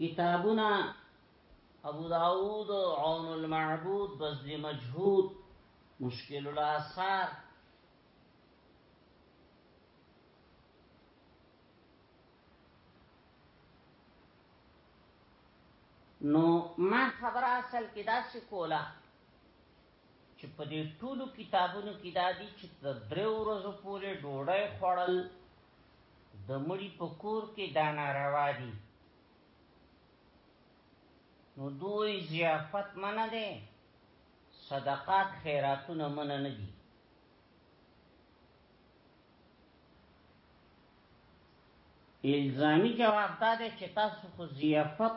کتابونه ابو داود عون المعبود بذل مجهود مشکل الاثار نو ما خبره اصل کې داسې کوله چې په دې ټولو کتابونو کې دا دي چې تر درې ورځو پورې ډوډۍ خوړل د مړي په کور کې دا ناروا دي نو دوی ضیافت منه ده صدقات خیراتونه منه نه دي الزامی جواب دا ده چې تاسو خو ضیافت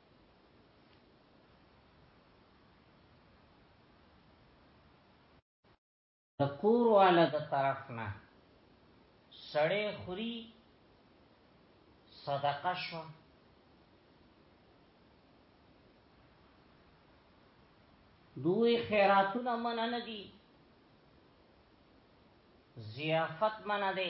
د کور والا د طرف نه سړی خوري صدقه شو دوی خیراتونه من نه دي ضیافت من ده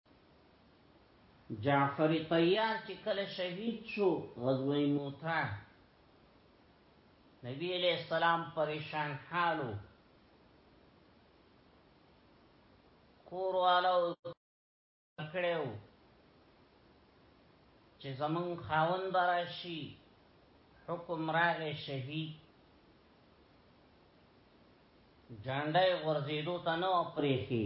جعفر طیار چې کله شهید شو غزوه موتا نبی علیہ السلام پریشان حالو کور والو کړو چې زمون خاون براشي حکم راغې شهید جانډای غرزیدو تنو پریخي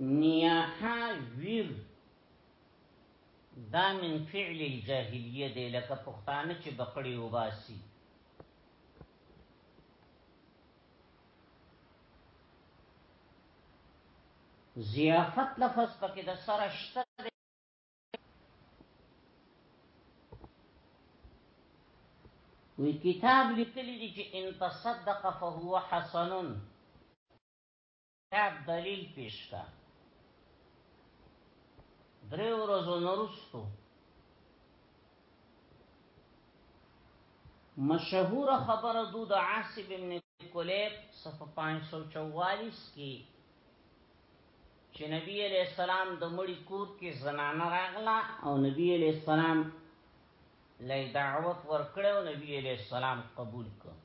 نیاحا ویر دا من فعل الجاهلیه دی لکه پښتانه چې بقړی وباسي ضیافت لفظ پکې د سره شته وی کتاب لیکلی دی چې ان تصدق فهو حسن کتاب دلیل پیش کا درې ورځې نورستو مشهور خبره دود عاصب ابن کلیب صفحه 544 کې چې نبی علیہ السلام د مړي کور کې زنانه راغله او نبی علیہ السلام لای دعوت ورکړ او نبی علیہ السلام قبول کړ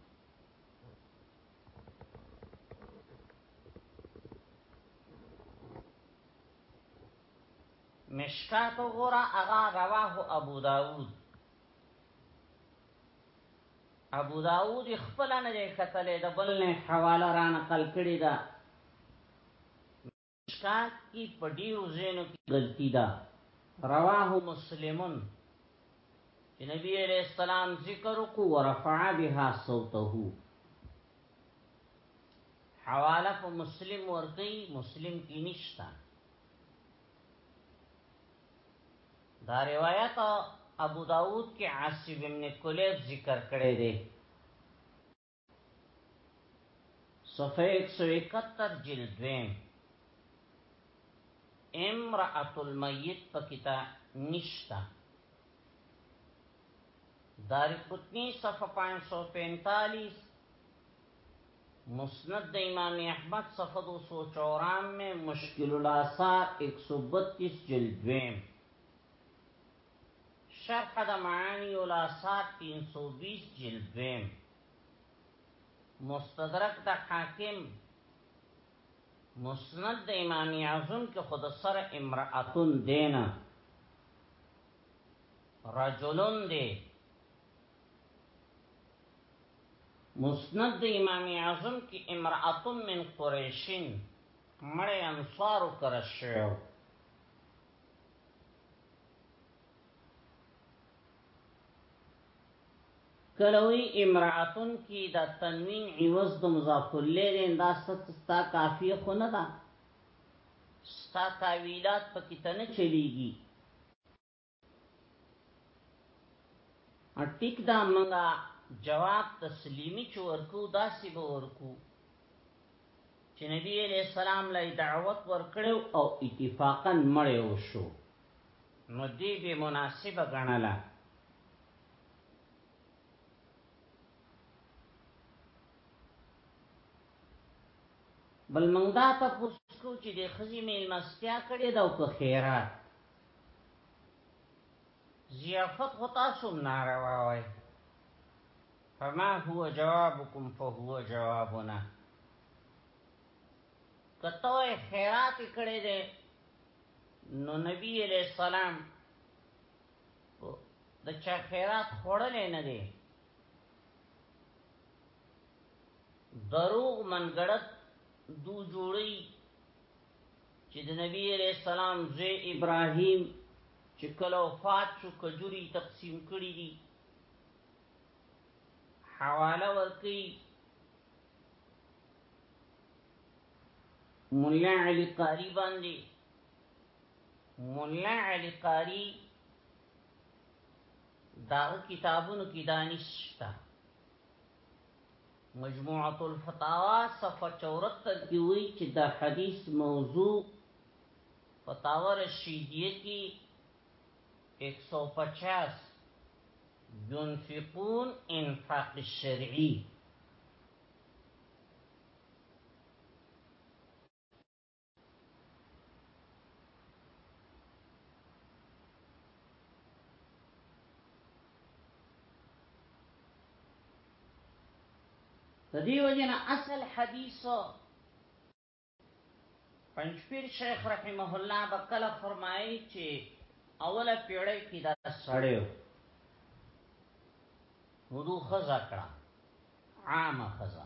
مشکات غورا اغا رواه ابو داود ابو داود خپل نه دی کتلې د بل نه حواله را نقل کړی دا مشکات کی په ډیرو زینو کې غلطی ده رواه مسلمون چې نبی علیہ السلام ذکر کو ورفع بها صوته حواله په مسلم ورکی مسلم کې نشتا دا روایت ابو داود کې عاصب ابن کلیب ذکر کړی دی صفحه 171 جلد دویم امرأة المیت پکتا نشتا دار قطنی صفحه 545 مسند د امام احمد صفحه 294 مشکل الاثار 132 جلد دویم شرح د معانی الاثار 320 جلد دویم مستدرک د حاکم مسند د امام اعظم کې خود سره امراتون دینا رجلون دی مسند امام اعظم کې امرأة من قریشین مړی انصارو کرش شویو کلوی امرأتون کی دا تنوین عوض د مضاف الیه دی دا ست ستا کافی خو نه ده ستا تاویلات پکې ته نه چلیږي ټیک دا منګه جواب تسلیمی چې ورکو داسې به ورکو چې نبی علیہ السلام لای دعوت ورکړو او اتفاقا مړې وشو نو دې به مناسبه غنله بل منګ دا تاسو کو چې د خزي میلمستیا کړې دا او که خیرات ضیافت خو تاسو ناروا وای فما هو جوابکم فهو جوابنا کتوې خیرات کړي دي نو نبی علیہ السلام د چا خیرات خوړلې نه دي دروغ منګړت دو جوړي چې د نبی عليه السلام زوی ابراهيم چې کله وفات شو کجوري تقسیم کړی دي حواله ورکي مولا علي قاری باندې مولا علي قاری دا کتابونو کې دانش شته مجموعه الفتاوا صفحه 74 کې وایي چې دا حدیث موضوع فتاوا رشیدیه کې 150 ينفقون انفاق الشرعي تدی وجن اصل حدیثو پنځپیر شیخ رحمه الله بکله فرمایي چې اوله پیړۍ کې دا سړیو ودو خزا کړه عامه خزا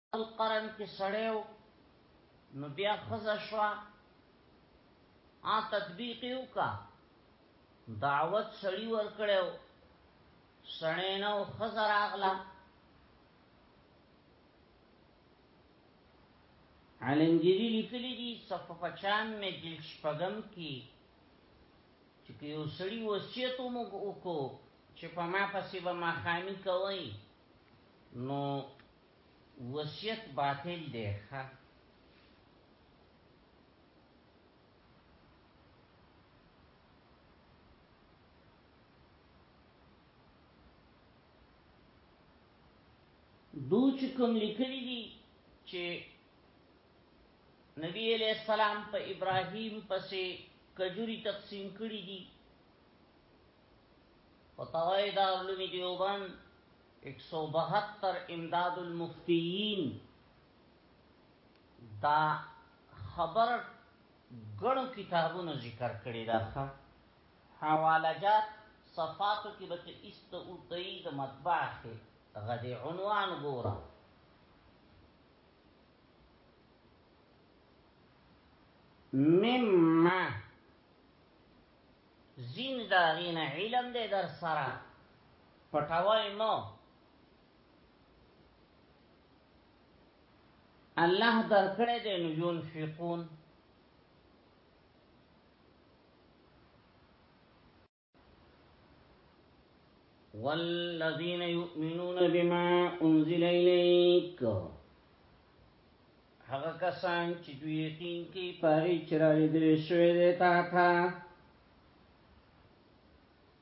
خپل قرن کې سړی و نو بیا ښځه شوه آ تطبیق یې وکړه دعوت سړی ورکړی و سړی نه و ښځه راغله علمګیری لیکلی دي صفحه 95 مې جلد شپږم کې چې یو سړی وصیت مو وکړو چې په ما پسې به ما خامي کوي نو وصیت باطل دی ښه. دو چې کوم لیکلی دي چې نبی علیہ السلام په ابراهیم پسې کجوري تقسیم کړی دي او توای دا علوم دیوبند ایک سو بہتر امداد المفتیین دا خبر ګڼو کتابونو ذکر کړی دا ښه حوالجات صفاتو کې به ته ایست او تئی د مطبع کې غدې عنوان ګوره مما زین داغین علم دې در سره پټوي مو الله درکړې دې نو یون فقون والذین یؤمنون بما انزل الیک هغه کسان چې دوی یقین کوي پاره چې را لېږل شوی دی تا ته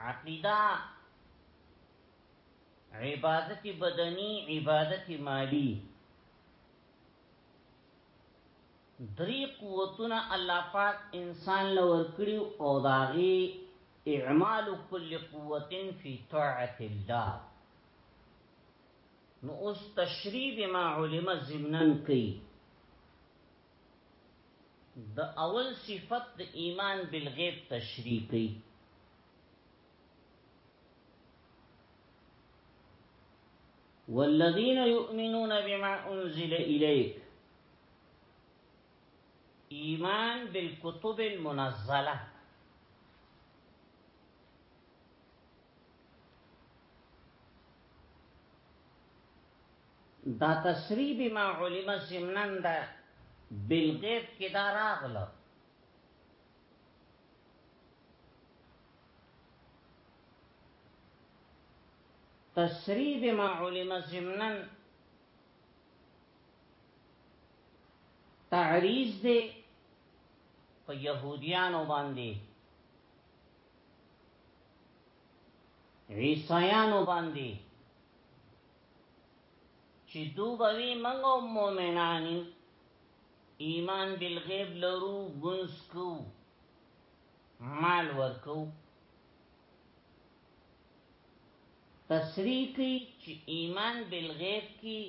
عقیده عبادت بدنی عبادت مالی دری قوتونه الله پاک انسان لور کړیو او داغي اعمال کل قوت فی طاعت الله نو اوس تشریح ما علم زمنن کوي د اول صفت د ایمان بالغیب تشریح کوي والذين يؤمنون بما أنزل إليك إيمان بالكتب المنزلة دا تصریح بما علم ضمنا ده بالغیب کی دا راغله تصریح بما علم ضمنا تعریض دی په يهوديانو باندې عیسایانو باندې چې دوبوي منګو مؤمنانی ایمان بالغیب لرو ګنس کو مال ورکو تصریح کی چې ایمان بالغیب کی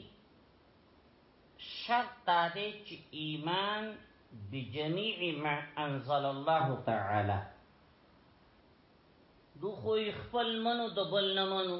شرط داده چې ایمان بجميع ما انزل الله تعالی دو خو خپل منو د بل نه منو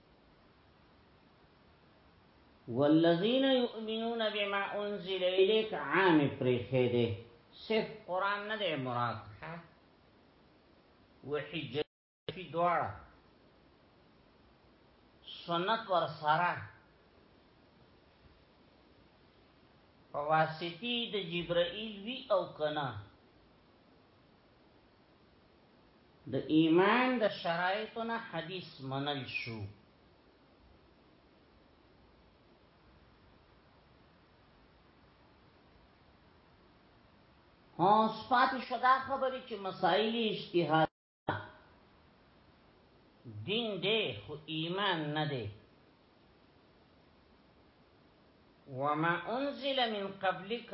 والذین یؤمنون بما انزل الیک عام پریخه ده صرف قران نه ده مراد وحجت فی دوار سنت ور سره فواسطی د جبرائیل وی او کنا د ایمان د شرایطو نه حدیث منل شو ها سپاتې شو دا خبرې چې مسائل اجتهاد دین دی خو ایمان نه دی وما انزل من قبلک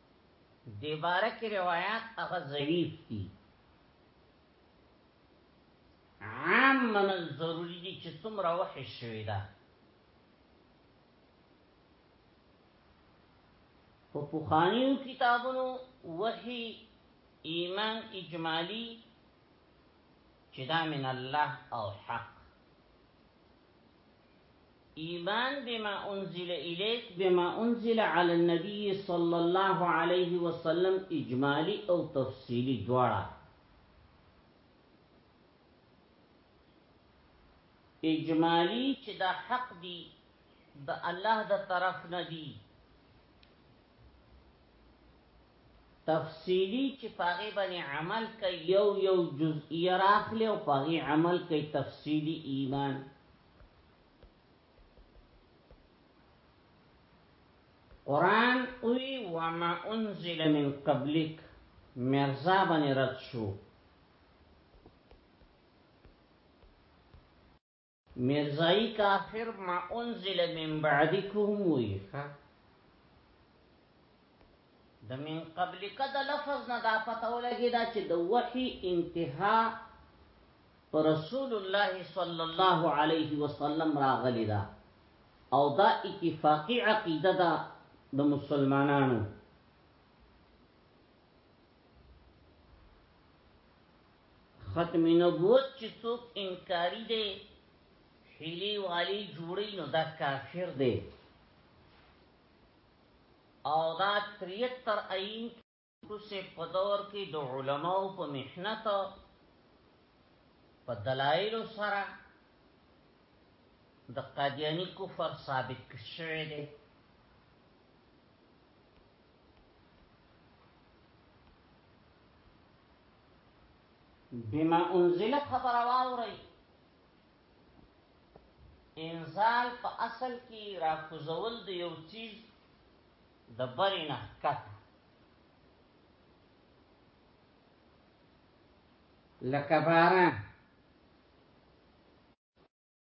دیباره کی روایات اغا ضعیف دی عام منل ضروری دی چه سمرا وحش شوی ده په پوخانیو کتابونو وحی ایمان اجمالی چې دا من الله او حق ایمان بما انزل الیک بما انزل علی النبی صلی الله علیه وسلم اجمالی او تفصیلی دواړه اجمالی چې دا حق دی د الله د طرف نه دی تفصیلی چې په هغې باندې عمل کوي یو یو جزئیه راخلي او په هغې عمل کوي تفصیلی ایمان قرآن اوی وما انزل من قبلک مرزا باندې رد شو میرزایی کافر ما انزل من بعدکم وی ښا د من قبلک د لفظ نه دا پته ولګی دا چې د وحی انتها رسول الله صلی الله علیه وسلم راغلی دا او دا اتفاقی عقیده ده د مسلمانانو ختم نبوت چې څوک انکاری دی حیلی والی جوړی نو دا کافر دی او دا 73 عین کوسه په دور کې د علماو په محنت په دلایل سره د قادیانی کفر ثابت شوی دی بما انزل خبر واوري انزال په اصل کې را کوزول د یو چیز د بری نه کټ لکه باران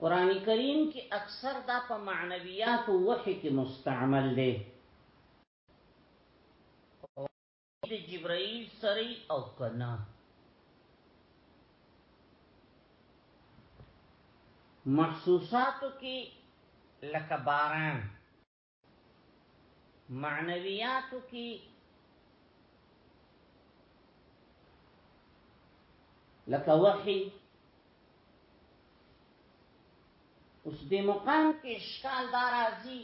قران کریم کې اکثر دا په معنویات او وحی کې مستعمل دی د جبرائیل سره او کنا محسوساتو کې لکه باران معنویاتو کې لکه وحی اوس دې مقام کې اشکال دار راځي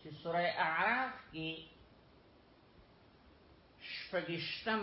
چې سوره اعراف کې شپږشتم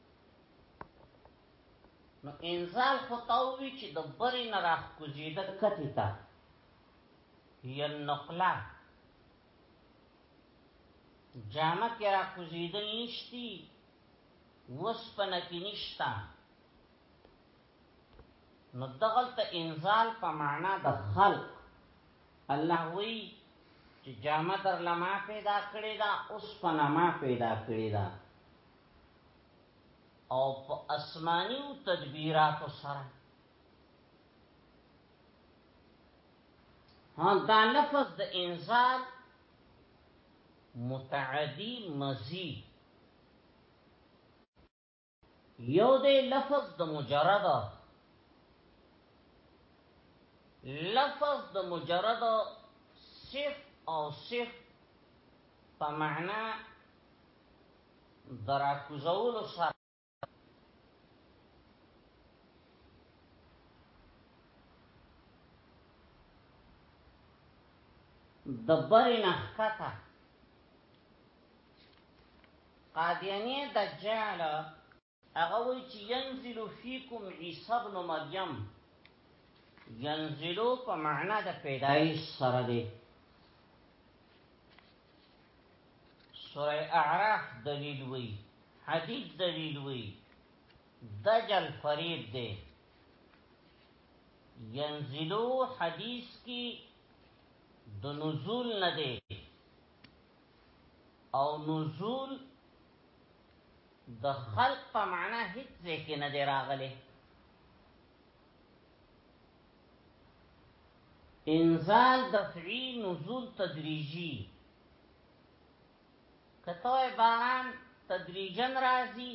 نو انزال خو تاوی چې د بری نه راخ کوزیده کتی تا یا نقلا جامه کې را کوزیده نشتی وسپنه کې نشتا نو دغلته انزال په معنا د خلق الله وی چې جامه در لما پیدا کړی دا اوسپنه ما پیدا کړی دا او په اسماني او تدبیراتو سره ها دا لفظ د انزال متعدی مزی یو دی لفظ د مجرد لفظ د مجرد صف او صف په معنا دراکوزولو سره د برې نه ښکته قادیاني دجال هغه وایي چې ينزل فيكم عيسى ابن مريم ينزلو په معنا د پیدایش سره دی سوره اعراف دلیل وی حدید دلیل وی دجل فریب دی ينزلو حدیث کی د نزول نه دی او نزول د خلق په معنا هیڅ ځای کې نه دی راغلی انزال دفعی نزول تدریجی کتوی باران تدریجن رازی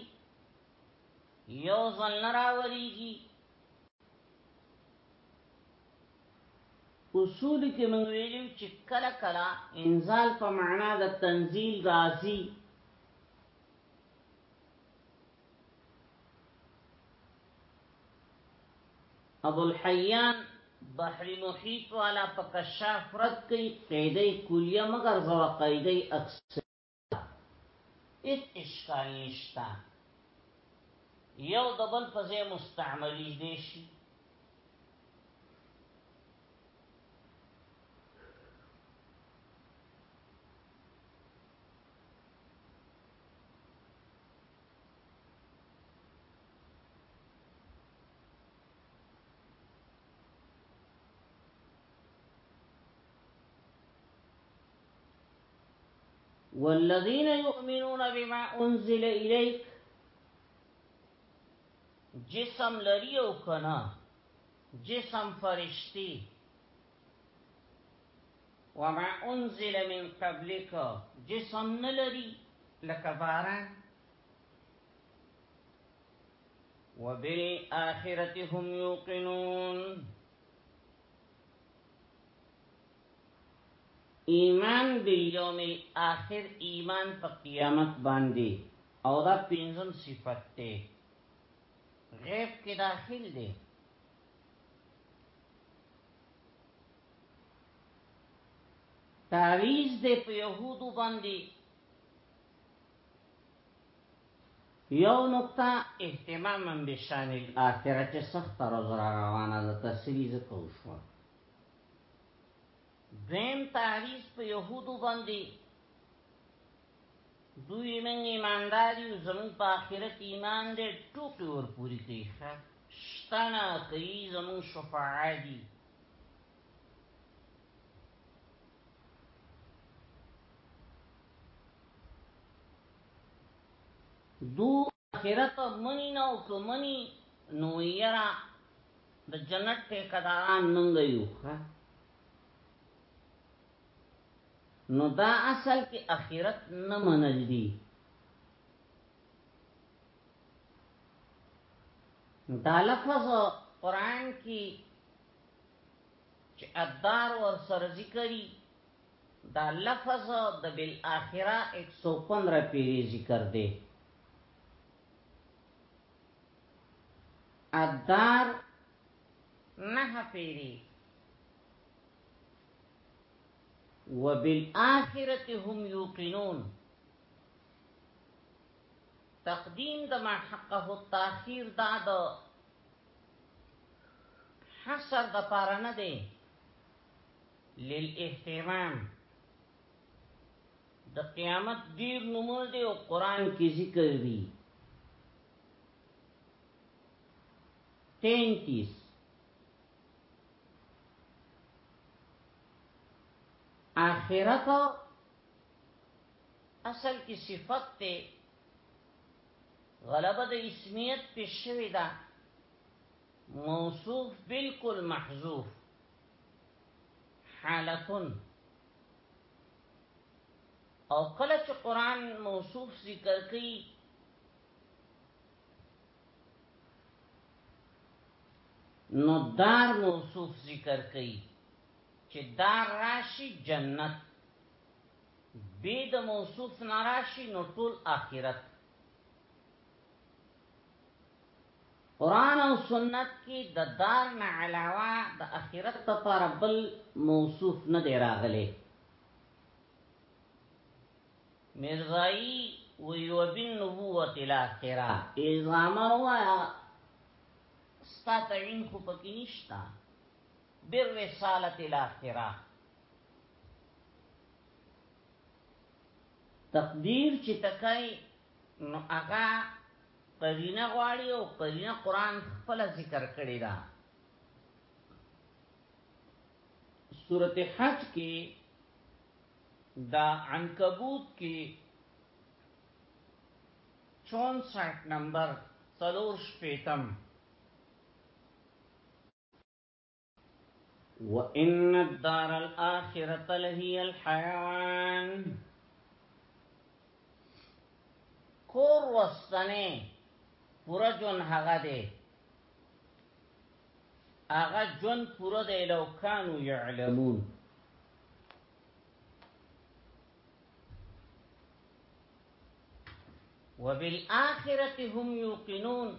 یو ځل نه راوریږي اصول کې موږ ویلو چې کله کله انزال په معنا د تنزيل راځي ابو الحیان بحر محیط والا په کشاف رد کوي قیده کلیه مگر زو قیده اکثر هیڅ اشکال نشتا یو دبل په ځای مستعملی دی شي والذين يؤمنون بما انزل اليك جسم لريو کنا جسم فرشتي وما انزل من قبلک جسم نلری لکه باران وبالآخرت هم یوقنون ایمان بالیوم الاخر ایمان په قیامت باندې او دا پنځم صفت ته غیب کې داخل دی تعویز دی په يهودو باندې یو نقطه اهتماما بشان الاخره چې سخت روز را روانه ده تسری زکو شو دویم تعریض په يهودو باندې دوی من ایماندار یو زمون په آخرت ایمان دې ټوکی ور پوری کوي شتنا کوي زمون شفاعه دي دو اخرت منی نه او کمنی نو یرا د جنت ټیکداران مونږ یو ها نو دا اصل کې اخرت نه منل دي دا لفظ قرآن کی چې ادار ور سره ذکرې دا لفظ د بالآخره 115 پیری ذکر دی ادار نه پیری وبالآخرة هم یوقنون تقدیم د ما حقه التاخير دا د حصر د پاره نه دی للاهتمام د قیامت ډیر نمونه دی او قران کې ذکر دی 33 آخرت اصل کې صفت ته غلبه د اسمیت په شوی ده موصوف بالکل محذوف حالتون او کله چې قران موصوف ذکر کوي نو دار موصوف ذکر کوي چې دا راشي جنت بې د موصوف نه راشي نو ټول آخرت قران او سنت کې د دار نه علاوه د آخرت لپاره بل موصوف نه دی راغلی مرزایی ویو بن نبوت الاخره الزامه وایا ستا تعین خو پکې نشتا بالرسالة الاخرة تقدیر چې ته کوي نو هغه قرینه غواړي او قرینه قران خپل ذکر کړی دا سورته حج کې دا عنکبوت کې 64 نمبر سلور شپیتم وان الدار الاخره لهي الحيوان کور وسنه پورا جون هغه دی هغه جون پورا دی لو کانو يعلمون وبالآخرة هم يوقنون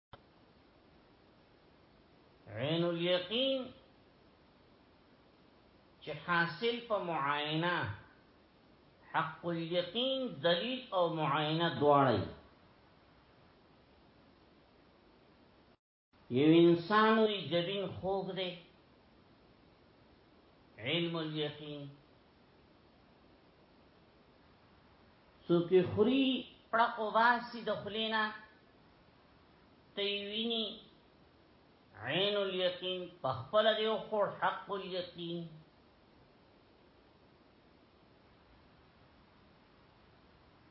عین الیقین چې حاصل په معاینه حق الیقین دلیل او معاینه دواړه یو انسان وی جبین خوګ دی علم الیقین سو کې خوري پړق واسي د خلینا تیوینی عین الیقین پخپل دیو خور حق الیقین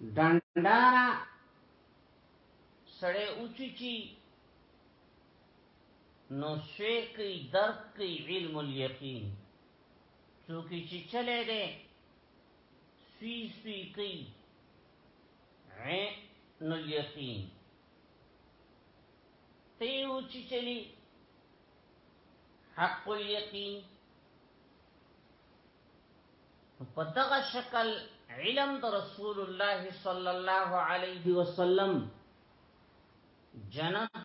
ډنډارا سړی اوچی چی نو سوی کئی درد کئی علم الیقین چوکی چی چلے دے سوی سوی کئی عین الیقین تیو چی چلی حق الیقین په دغه شکل علم د رسول الله صلی الله علیه وسلم جنت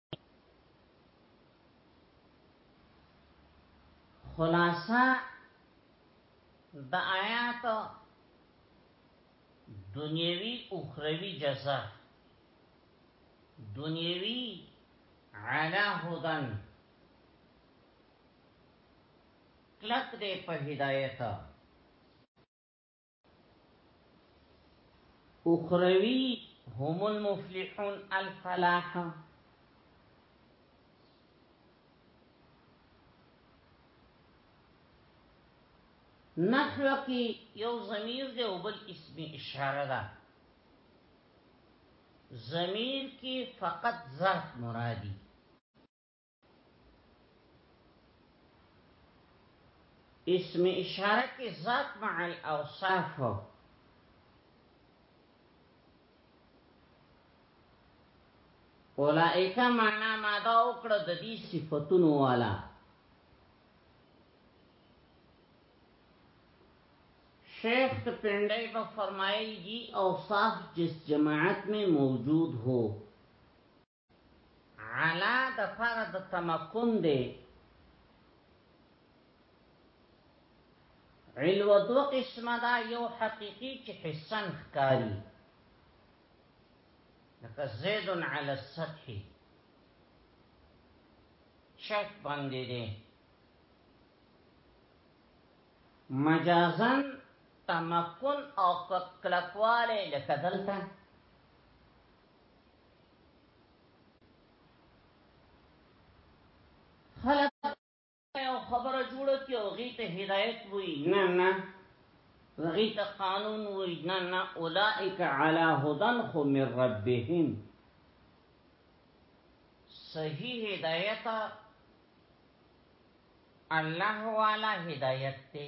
خلاصه د آیات دنیوی اخروی جزا دنیوی علا هدن کلک دے په هدایتا اخروی هم المفلحون الفلاح نحو کی یو ضمیر دی او بل اسم اشاره ده ضمیر کی فقط ذات مرادی اسم اشاره کې ذات مع الاوصاف اولائک معنا ما دا وکړه د دې صفاتونو والا شیخ ته پندای په فرمایلی دي اوصاف جس جماعت میں موجود هو علا د پاره د تمکن دی علو دو قسم دا یو حقیقی چې حسن ښکاری لکه زید علی السطح شک باندې دی مجازن تمکن او کلکواله لکه دلته خلق یو خبره جوړه کې او غي ته هدایت وي نه نه غي ته قانون وي نه نه اولائک علی هدن خو من ربهم صحیح هدایت الله والا هدایت ته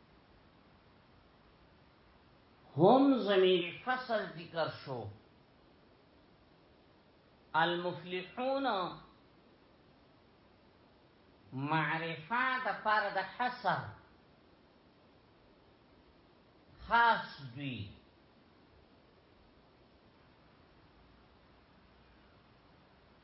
هم ضمیر فصل ذکر شو المفلحون معرفه د پر د حصر خاص دوی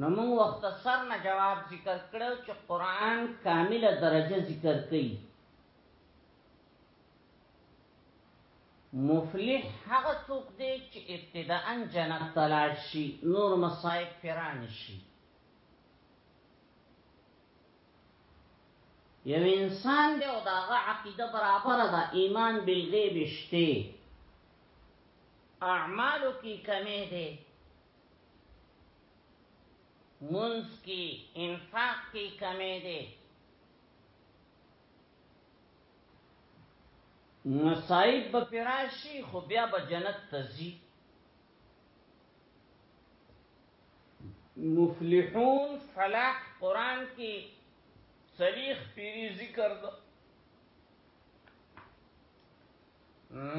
نو موږ وخت سر نه جواب ذکر کړو چې قران کامله درجه ذکر کړي مفلح هغه څوک دی چې ابتداء جنت تلاش شي نور مصائب فران شي یو انسان دی او داغه عقیده برابر ده ایمان بالغیب شته اعمالو کی کمی دی مونځ کی انفاق کی کمی دی مصائب به پراشي خو بیا به جنت ته ځي مفلحون فلاح قران کې صریح پیری ذکر ده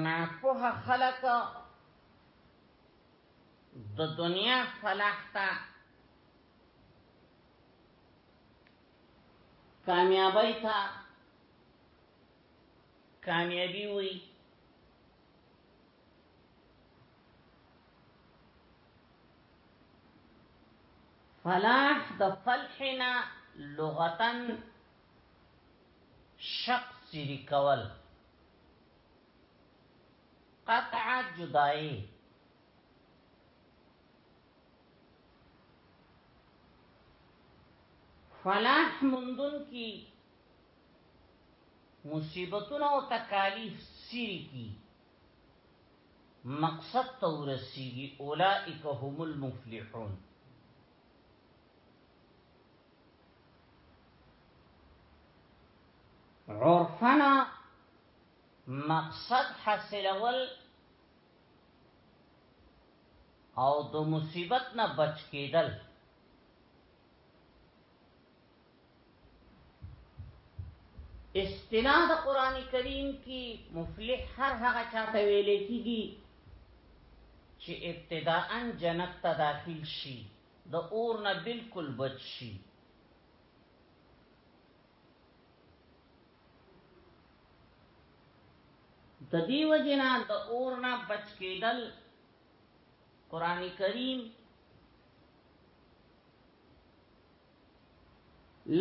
ناپوه خلق د دنیا فلاح تا کامیابی تا کامیابی وی فلاح د فلحنا لغتن شخص ذکر کول قطع جدائی فلاح مندون کی مصیبتونه او تکالیف سری کی مقصد ته ورسیږي اولائک هم المفلحون عرفنا مقصد حاصلول او د مصیبت نه بچ کېدل استناد قران کریم کی مفلح هر هغه چاته ویل کیږي چې ابتداءا جنت ته داخل شي د اور نه بالکل بچ شي د دې وجنا د اور نه بچ کېدل قران کریم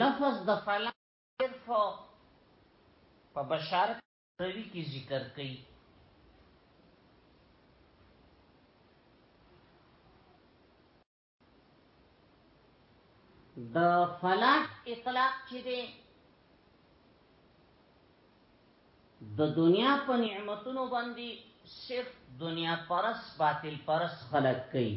لفظ د فلا ارفع په بشارت تاوی کی ذکر کئی د فلاح اطلاق چې دی د دنیا په نعمتونو باندې صرف دنیا پرس باطل پرس خلق کوي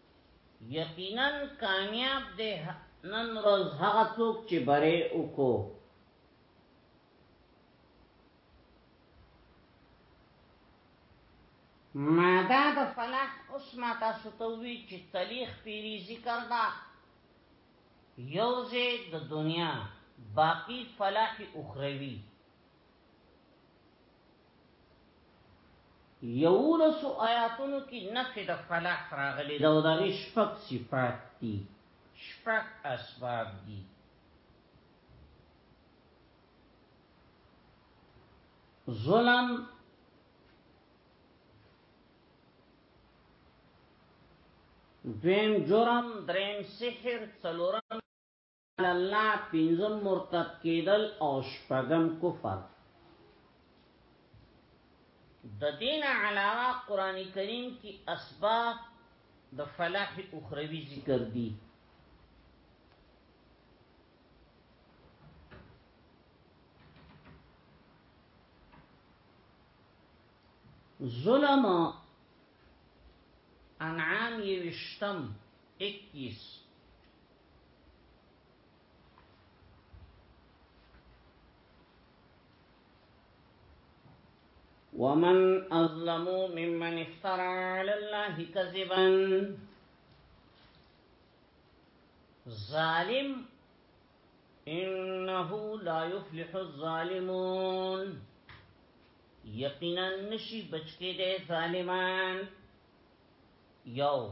یقینا کامیاب دی نن روز هغه څوک چې بره وکړو ماده د فلاح اوس ما تاسو ته وی چې تلیخ پیری ذکر دا یوزه د دنیا باقی فلاح اخروی یولسو آیاتونو کې نفی د فلاح راغلی ده او د هغې شپږ صفات دي، شپږ اسباب دي. ظلم دویم جرم دریم سحر څلورم الله پنځم مرتد کېدل او شپږم کفر د دین علاوه قران کریم کې اسباب د فلاح اخروی ذکر دي ظلم انعام یوشتم اکیس ومن أظلم ممن افترى على الله كذبا ظالم إنه لا يفلح الظالمون يقنا نشي بچكي ده ظالمان یو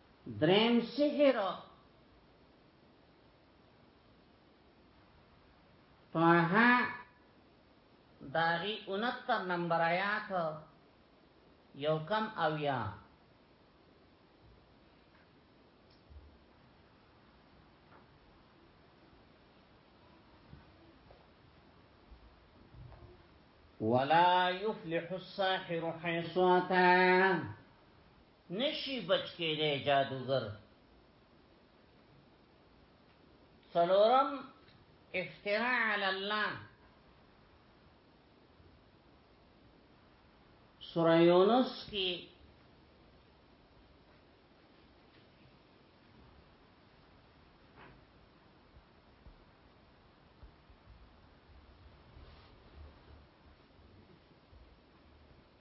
دریم سحر طه داغی 69 نمبر آیات یو کم اویا ولا يفلح الساحر حيث أتى نشي بچ کېدی جادوګر سلورم افتراء علی الله سورہ یونس کی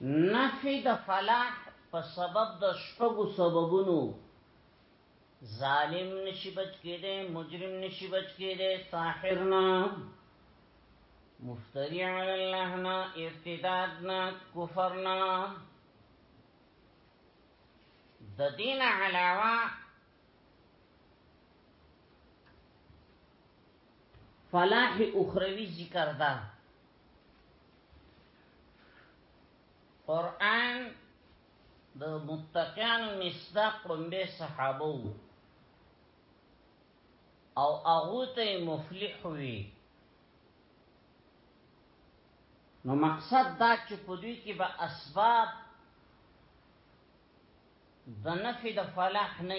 نفی د فلاح په سبب د شپږو سببونو، ظالم نشي بچ کېدای، مجرم نشي بچ کېدای، ساحر نه، مفتری علی الله نه، ارتداد نه، کفر نه، د دین علاوه فلاح اخروی ذکر ده قران د متقینو مصداق لومبه صحابه وو او هغه ته مفلح وي نو مقصد دا چې په دوی کې به اسباب د نفي د فلاح نه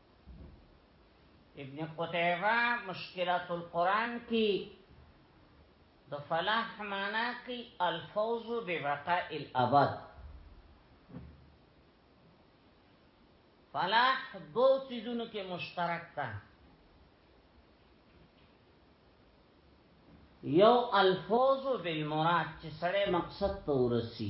ابن قتیبه مشکلات القرآن کی د فلاح معنا کی الفوز ببقاء الابد فلاح دو چیزونو کې مشترک ده یو الفوز بالمراد چې سړی مقصد ته ورسی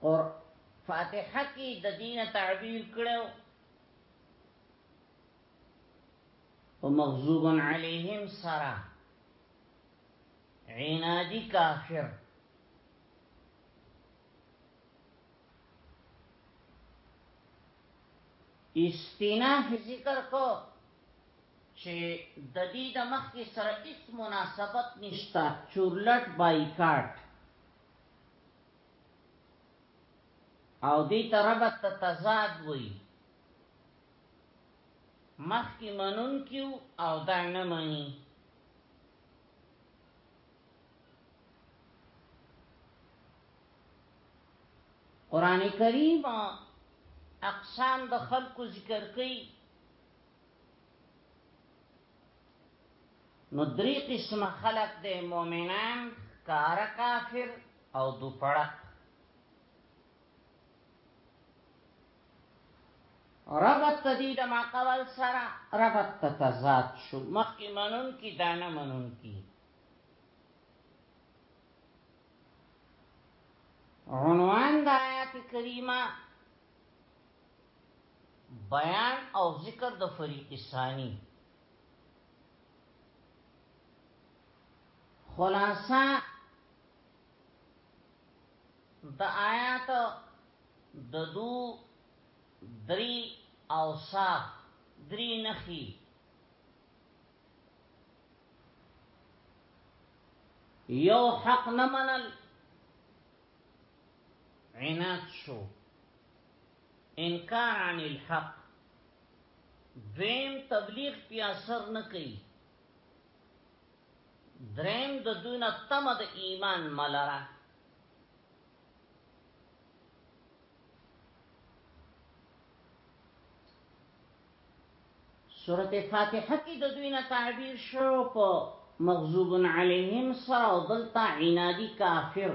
اور فاتحه کې د دین تعبیر کړو او مغضوبا علیهم سرا عنادی کافر استناح ذکر کو چې د دې د مخ کې سره هیڅ مناسبت نشته چورلټ بایکاټ او دی تربت تا تضاد وی مخکی منون کیو او دا نمانی قرآن کریم اقسام د خلقو ذکر کئی نو دری قسم خلق دے مومنان کار کافر او دوپړه ربط تدی د ما قبل سره ربط تتزاد شو مخی منون کی دانه منون کی عنوان د آیات کریمه بیان او ذکر د فریق ثانی خلاصہ د آیات د دو دری اوصاف دری نخی یو حق نه منل عناد شو انکار عن الحق دویم تبلیغ پی اثر نه کوي دریم د دوی نه تمه د ایمان ملره سورت فاتحه کې د دوی نه تعبیر شو په مغضوب علیهم سره او دلته عنادی کافر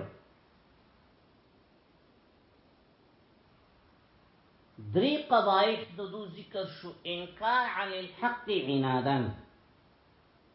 دری قبائح د دو ذکر شو انکار علی الحق عنادن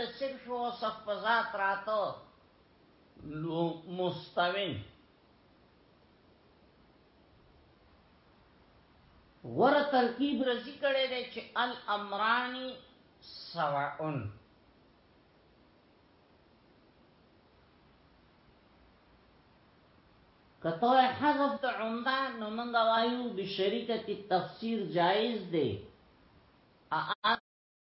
صرف وصف په ذات راته لو مستوین ور ترکیب رزی کړي دي چې الامرانی سواءن کته حذف د عمده نو موږ وایو بشریکه تفسیر جایز دی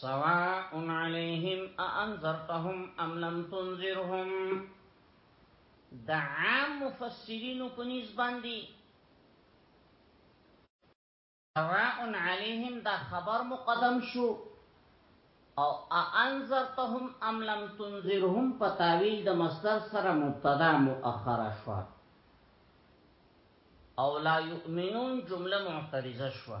سواء عليهم أأنذرتهم أم لم تنذرهم د عام مفسرینو په نس باندې سواء عليهم دا خبر مقدم شو او انذرتهم ام لم تنذرهم په تعویل د مصدر سره مبتدا مؤخر شو او لا یؤمنون جمله معترضه شو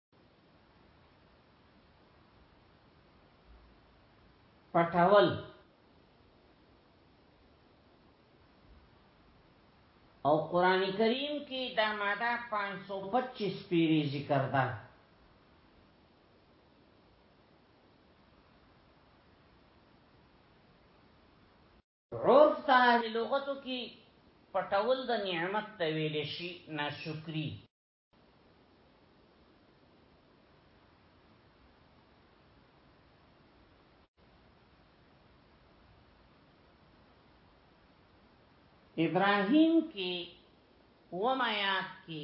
پټول او قران کریم کې دا ماده 525 پیری ذکر ده عرف ته لغتو کې پټول د نعمت ته ویل شي ناشکری ابراهيم کې ومايات کې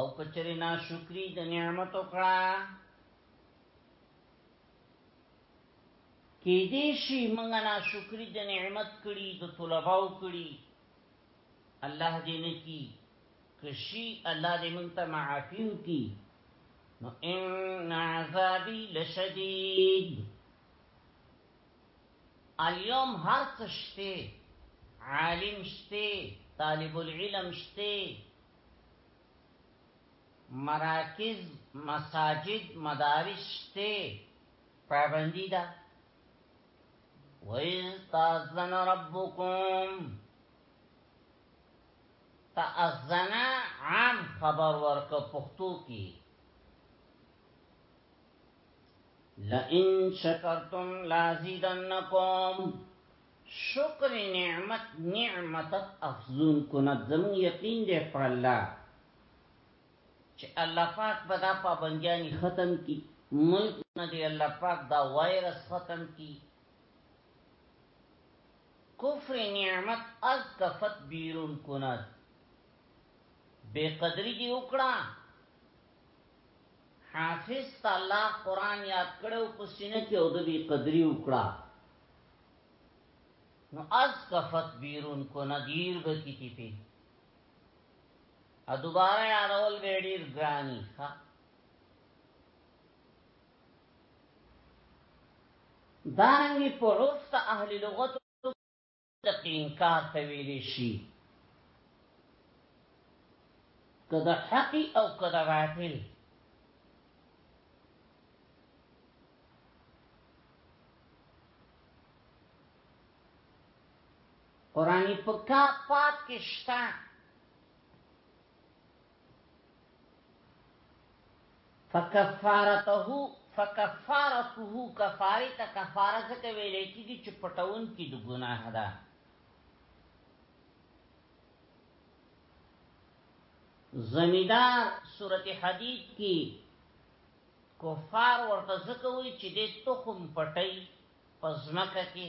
او کچری نا شکری د نعمت وکړه کې دې شي موږ نا شکری د نعمت کړي د طلباو کړي الله دې نه کی کشي الله دې موږ ته معافي وکړي نو ان عذابي لشديد اليوم هر څه شته عالم شته طالب العلم شته مراکز مساجد مدارس شته پابندی ده وَإِذْ تَأَذَّنَ رَبُّكُمْ تأذنا عام خبر ورک پختو کی لئن شکرتم لازیدنکم شکر نعمت نعمت افزون کند زمون یقین دے پر اللہ چې الله پاک به دا پابندیانی ختم کی ملک نه دی الله پاک دا وایرس ختم کی کفر نعمت از کفت بیرون کند بے قدری دی اکڑا حافظ ته الله قرآن یاد کړو په سینه کې او د بی قدری وکړه نو از کفت بیرون کو ندیر بکی تی پی ا دوباره یادول به ډیر ګرانی ها دارنګي په عرف ته اهل لغت منطق انکار ته ویل شي که د حق او که د باطل قرآن پکا پاک کې شته فکفارته فکفارته کفاره ته کفاره ځکه ویل کیږي چې پټون کې د ګناه ده زمیدار سورته حدید کې کفار ورته ځکه وی چې د تخم پټي پزمکه کې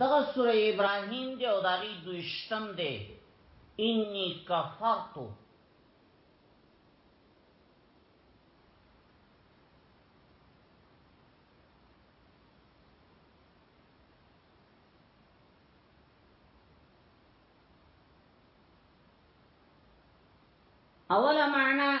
دغه سوره ابراهیم دی او داغي دوشتم دی انی کفرتو اوله معنا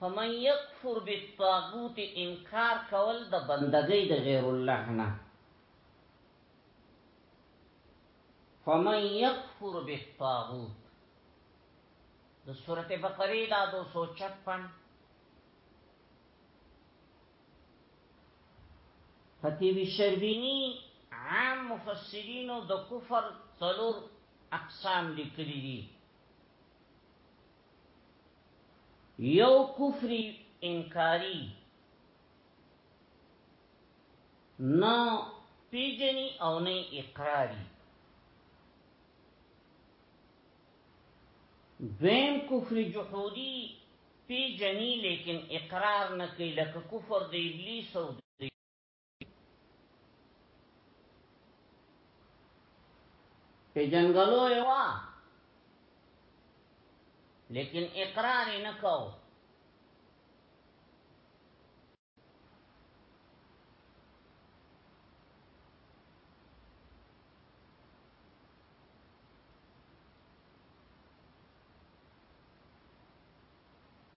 فمن یکفر بالطاغوت انکار کول د بندګۍ د غیر الله نه فمن یکفر بالطاغوت د سورته بقره دا 256 خطیب شربینی عام مفسرینو د کفر څلور اقسام لیکلي دي یو کفری انکاری نه پیجنی او نه اقراری دویم کفر جحودی پیجنی لیکن اقرار نکی لکه کفر د ابلیس او په جنگلو یوا لیکن اقرار نه کو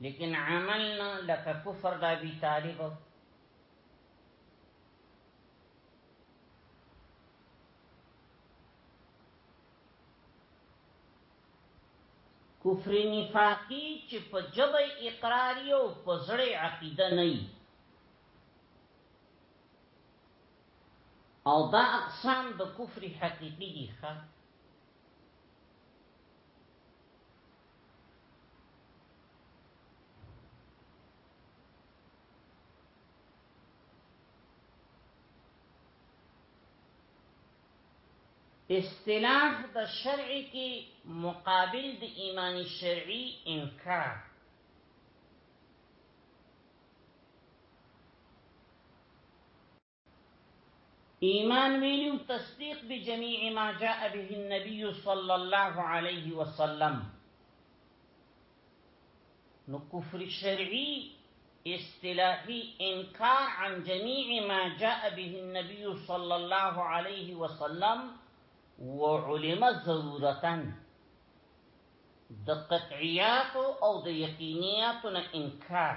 لیکن عمل نه لکه کفر د ابي طالب کفر نفاقی چې په جبه اقراری او په زړه عقیده نه او دا اقسام د کفر حقیقی دي ښه اصطلاح د شرع کې مقابل د ایمان شرعي انکار ایمان ویلو تصدیق بجميع ما جاء به النبي صلی الله علیه وسلم نو کفر شرعی اصطلاحی انکار عن جميع ما جاء به النبي صلی الله علیه وسلم وعلم ضرورتاً د قطعیات او د یقینیات نه انکار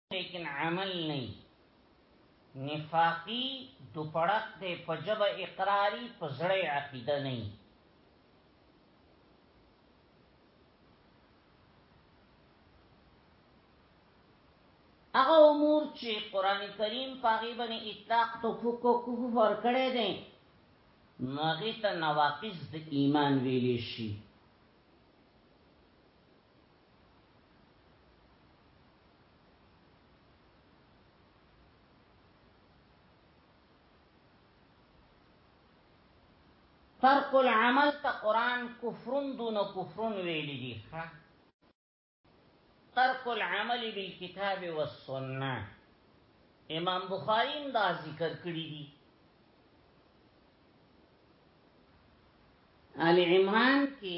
لیکن عمل نه نفاقی دوپړق دی په جبه اقراری په زړه عقیده نه هغه امور چې قران کریم پاغي باندې اطلاق تو فوق کو ور کړی دی ناغی ته نواقص د ایمان ویلی شي ترک العمل ته قران کفرون دون کفرون ویل دي ښه ترک العمل بالکتاب والسنه امام بخاری دا ذکر کړی دي آل عمران کې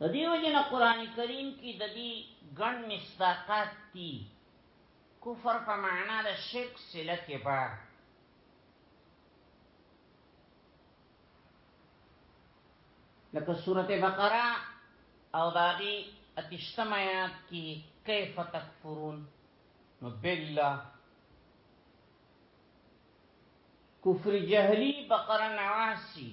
د دې وجنه قران کریم کې د دې ګڼ مستاقات دي کفر په معنا د شرک سله کې با لکه سورته بقره او داغي اتشتم آیات کې کیف تکفرون نو بالله کفر جهلی بقره نواسی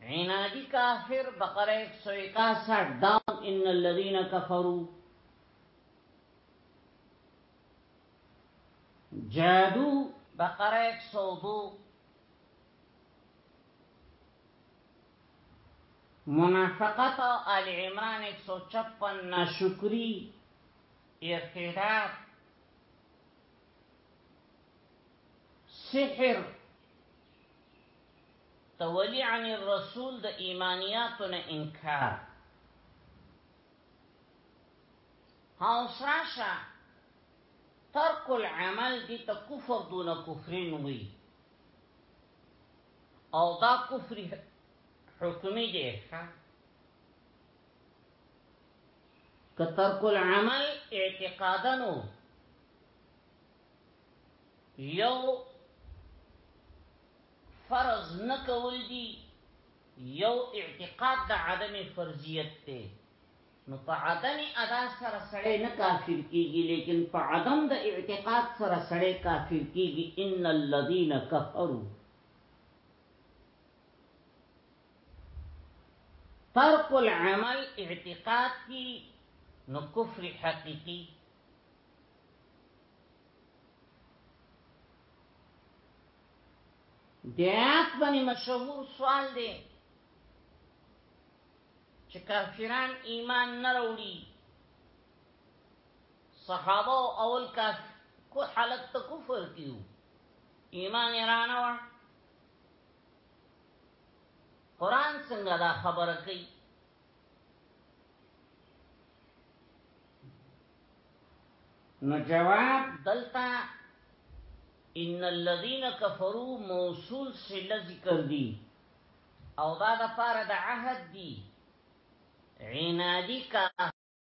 عنادی کافر بقره ایک سو اکاسٹھ دام ان الذین کفرو جادو بقره ایک سو دو منافقت آل عمران ایک سو چپن ناشکری ارتداد سحر تولی عن الرسول د ایمانیاتو نه انکار هاوس راشه ترک العمل دی تا کفر دون کفرین وی او دا کفر حکمی دی خواه که ترک العمل اعتقادنو یو فرض نکول دی یو اعتقاد د عدم فرضیت ته نو په عدم ادا سره سړی نه کافر کیږي لیکن په عدم د اعتقاد سره سړی کافر کیږي ان الذين كفروا ترک العمل اعتقاد کی نو کفر حقیقی دیات بنی مشهور سوال دی چې کافران ایمان نه وروړي صحابه اول کا کو حالت ته کفر کیو ایمان رانه قران څنګه دا خبره کوي نو جواب دلتا ان الذين كفروا موصول سل ذکر دي او دا د پاره د عهد دي عنادي کا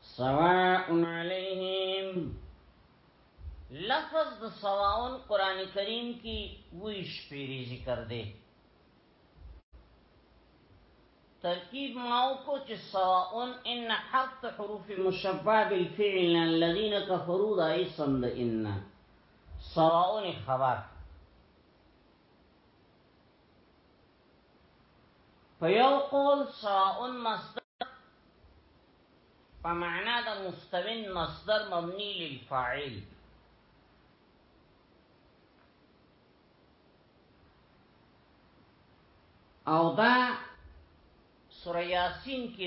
سواء علیهم لفظ د سواون قران کریم کې ویش پیری ذکر دی ترکیب ماو کو چې سواون ان حرف حروف مشبعه بالفعل الذين كفروا دا اسم د ان سواون خبر په یو قول سواء مصدر په معنا د مستوین مصدر مبنی للفاعل او دا سوره یاسین کې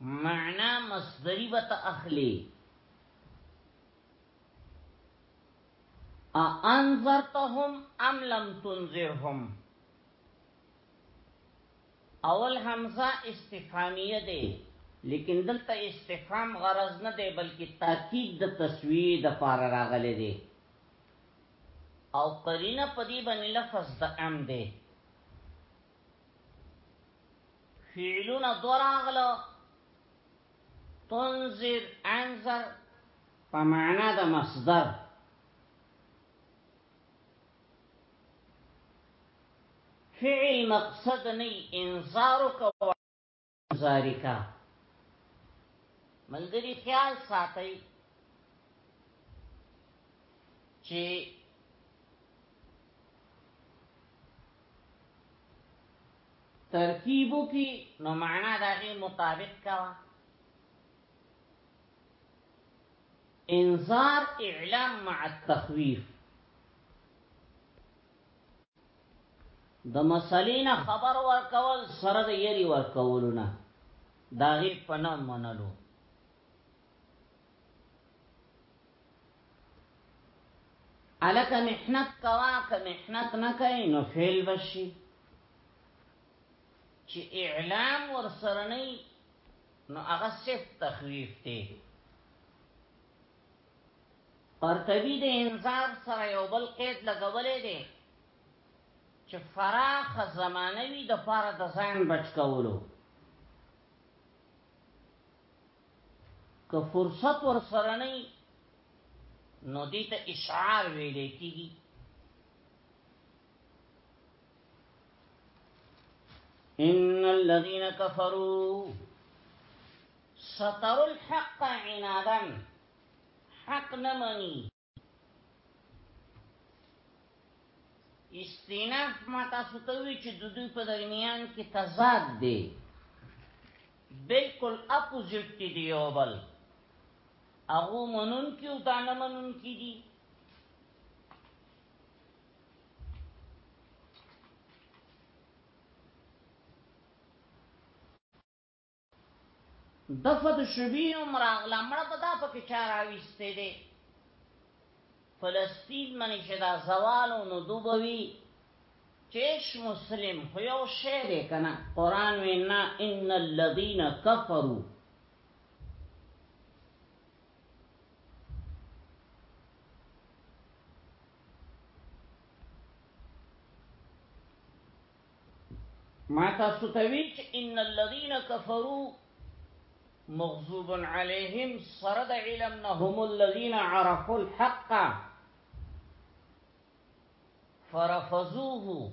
معنا مصدری بتا اخلی انذرتهم ام لم تنذرهم اول حمزه استفهامیه ده لیکن دلته استفهام غرض نه ده بلکې تاکید د تسویه د پار راغله ده او قرینه پدی باندې لفظ د ام ده فعلونه دو راغلو تنظر انظر په معنا د مصدر فعل مقصد نه انذار کو ذالکا ملګری خیال ساتي چې ترکیبو کی نو معنا داغی مطابق کوا انذار اعلام مع التخویف د مسلې نه خبر ورکول سره د یری ورکولو نه داغه پنه منلو الک محنت کوا که محنت نه کوي نو فعل بشي چې اعلام ور سره نه نو هغه صرف تخویف دی قرطبي د انذار سره یو بل قید لګولی دی چې فراخه زمانه وي د پاره د ځان بچ کولو که فرصت ور سره نه نو دې ته اشعار ویل کیږي ان الذين كفروا ستر الحق عنادا حق نمانی استیناف ما تاسو ته وی چې د دوی په درمیان کې تضاد دی بالکل اپوزیټ دی یو بل هغه منون کې او دا نه منون کې دي دفه د شبی هم راغلا مړه په دا پکې چا راويسته دي فلسطین منی چې دا زوال او نو دوبوي چیش مسلم خو یو شی دی کنه قران وینا ان الذين كفروا ما تاسو ته ان الذين كفروا مغضوب عليهم سرد علم هم الذين عرفوا الحق فرفضوه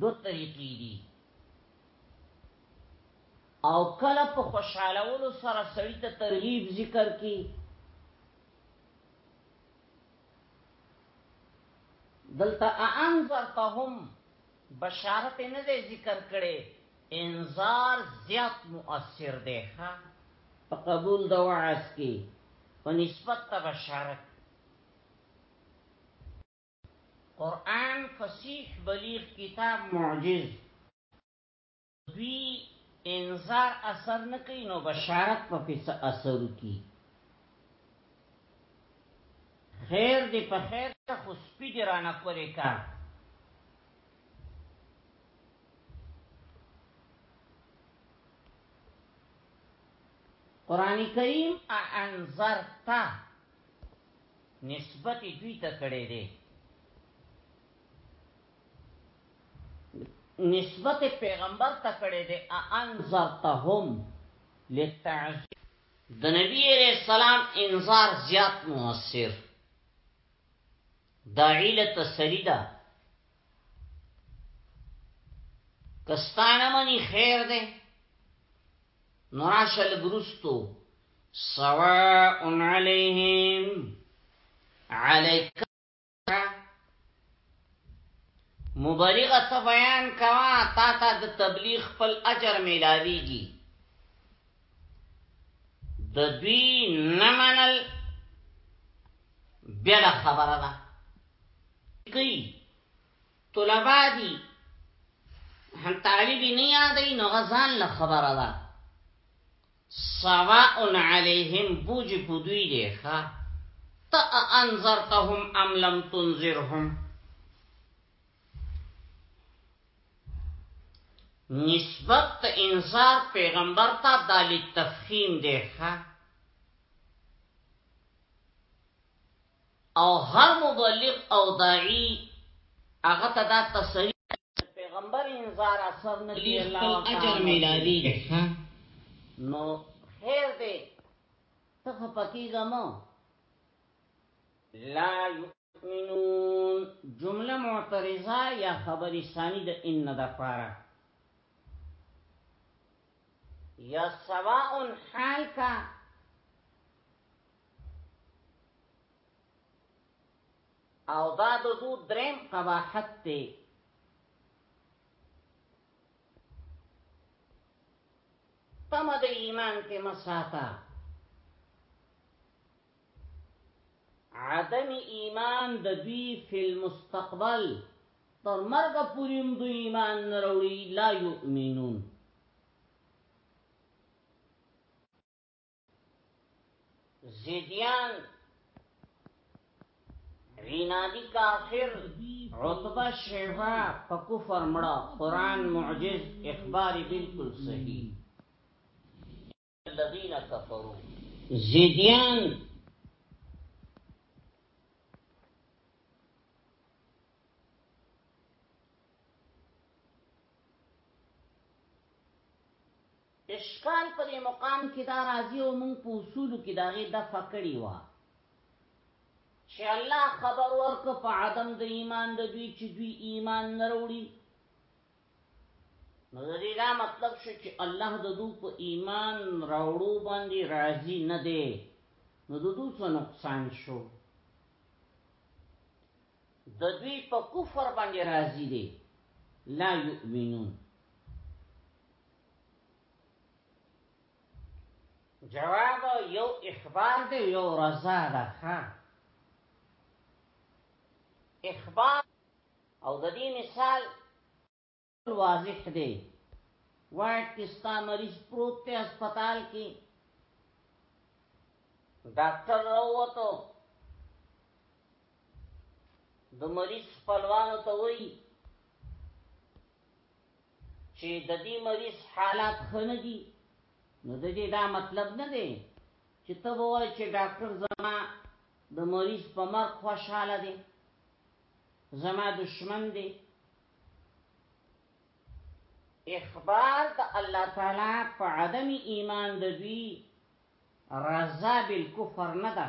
دو طریقې دي او کله په خوشالولو سره سړی ته ترغیب ذکر کی دلته انذرتهم بشارت نه دی ذکر کړي انذار زیات مؤثر دی ها په قبول د وعظ کې په نسبت ته بشارت قرآن فصیح بلیغ کتاب معجز دوی انذار اثر نکی نو بشارت په پیس اثر کی خیر دی په خیر خو سپی دی رانه کولی کا قرآن کریم انذر تا نسبت دوی ته کړی دی نسبت پیغمبر ته کړی دی انذرتهم للتعذيب د نبی عليه السلام انذار زیات موثر دا عیله تسری ده کستانه منی خیر ده نو راشه لګرستو سواء علیهم علیک مبالغه ته بیان کوا تا ته د تبلیغ خپل اجر میلاویږي د دوی نمنل بل خبره ده کوي طلبا دي هم طالب نه یادې نو غزان له خبره ده سواء علیهم بوج پدوی دی ښا تا انذرتهم ام لم تنذرهم نسبت انذار پیغمبر ته د تفخیم دی ښا او هر مبلغ او داعی هغه ته دا تسلی پیغمبر انذار اثر نه کوي الله خپل اجر میلاوي ښه نو خیر دی ته خپکی غمو لا یؤمنون جمله معترضه یا خبر ثانی د ان د پاره یا سواء حال کا او دا د دو دریم قباحت ته تم د ایمان کې مساتا عدم ایمان د دوی فی المستقبل تر مرګ پورې هم دوی ایمان نه وروړي لا یؤمنون زیدیان عنادی کافر عتبه شیبه په کفر مړه قران معجز اخبار بالکل صحیح الذين كفروا زیدیان اشکال په دې مقام کې دا راځي او موږ په اصولو کې د هغې دفع کړې وه چې الله خبر ورکړ په عدم د ایمان د دوی چې دوی ایمان نه وروړي نو د دې دا مطلب شو چې الله د دوی په ایمان راوړو باندې راضي نه دی نو د دوی څه نقصان شو د دوی په کفر باندې راضي دی لا یؤمنون جواب یو اخبار دی یو رضا ده ها اخبار او د دې مثال واضح دی وایټ کستا مریض پروت ته هسپتال کې ډاکټر راوته د مریض خپلوانو ته وایي چې د دې مریض حالات خنه دي نو د دې دا مطلب نه دی چې ته وای چې ډاکټر زما د مریض په مرګ خوشاله دی زما دشمن دی اخبار د الله تعالی په عدم ایمان د دوی رضا بالکفر نه ده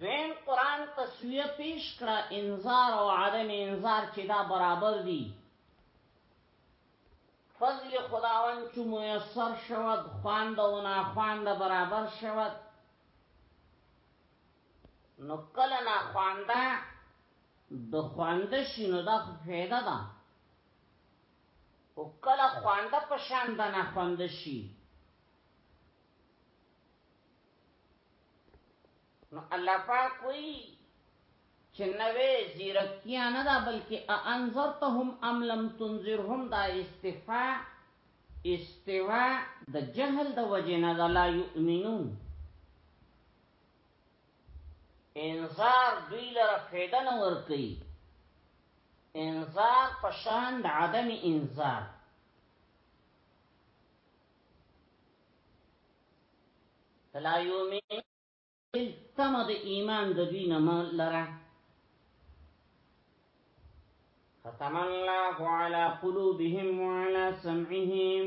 دویم قرآن تسویه پیش کړه انذار او عدم انذار چې دا برابر دي فضل خداوند چې میسر شود خواند او ناخواند برابر شود نو کله ناخوانده د خوانده شي نو دا فایده ده او کله خوانده په شان د ناخوانده شي نو الله پاک وی چې نوې زیرکتیا نه ده بلکې انذرتهم ام لم تنذرهم دا استفا استوا د جهل د وجه نه ده لا یؤمنون انذار دوی لره فایده نه ورکي انذار پشان د عدم انذار فلا یومین تم د ایمان د دوی نه لره ختم الله على قلوبهم وعلى سمعهم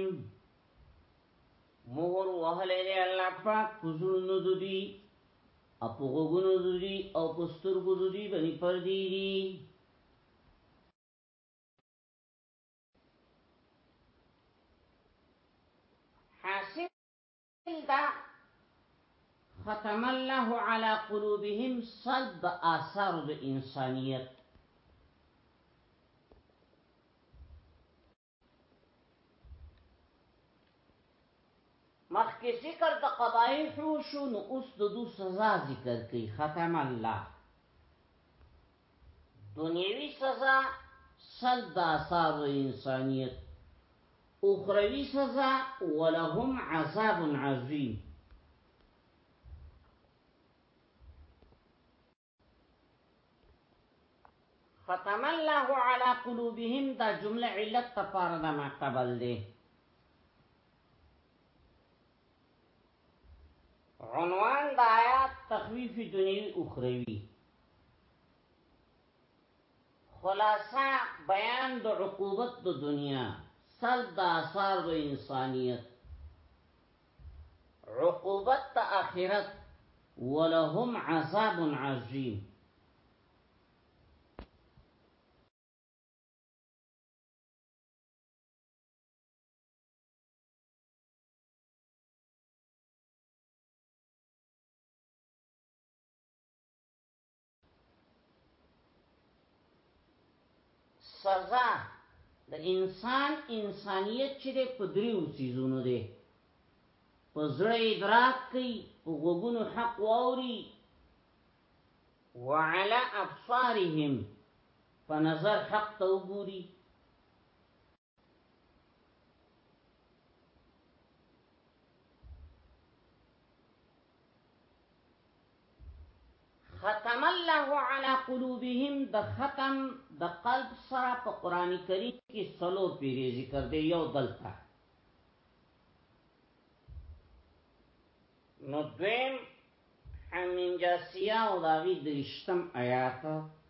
مهر وهلې دی الله پاک پزړونو دوی او په غوګونو دوی او په سترګو دوی باندې پردي دي حاصل دا ختم الله على قلوبهم صلب آثار د انسانیت مخکې ذکر د قبایح شو نو اوس د دو سزا ذکر کوي ختم الله دنیوی سزا صد د آثار د انسانیت اخروی سزا ولهم عذاب عظیم ختم الله على قلوبهم دا جمله علت تفارد ما قبل ده عنوان د آیات تخویف دنیوی اخروی خلاصه بیان د عقوبت د دنیا سل د آثار د انسانیت عقوبت د آخرت ولهم عذاب عظیم سزا د انسان انسانیت چې د پدریو سيزونو دی په زړه ادراک کوي په غوګونو حق واوري وعلى ابصارهم په نظر حق ته وګوري ختم الله على قلوبهم د ختم د قلب سره په قران کریم کې سلو پیری ذکر دی یو دلته نو دویم حمیم جاسیه او داوی درشتم آیات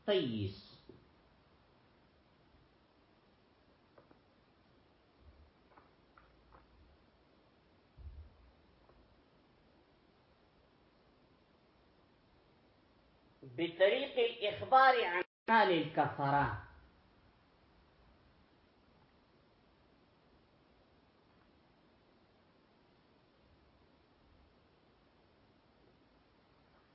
تیس بطريق الإخبار عن قال الكفرة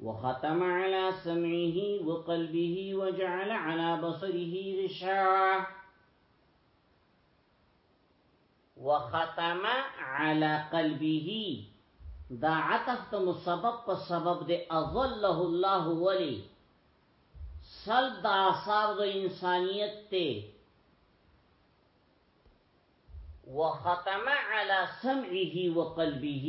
وختم على سمعه وقلبه وجعل على بصره غشاوة وختم على قلبه دا عطف ته مسبب په سبب د اظله الله ولی سلب د آثار د انسانیت ته وختم على سمعه وقلبه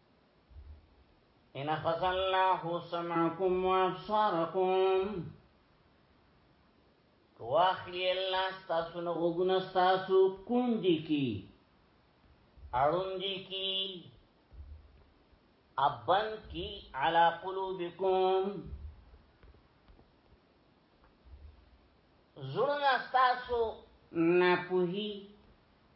ان اخذ الله سمعكم وابصاركم واخلی الله ستاسو نه وګونه ستاسو کوم دي کی اړون دي کی ابن کی علا قلوبکم زړه ستاسو نه پوهی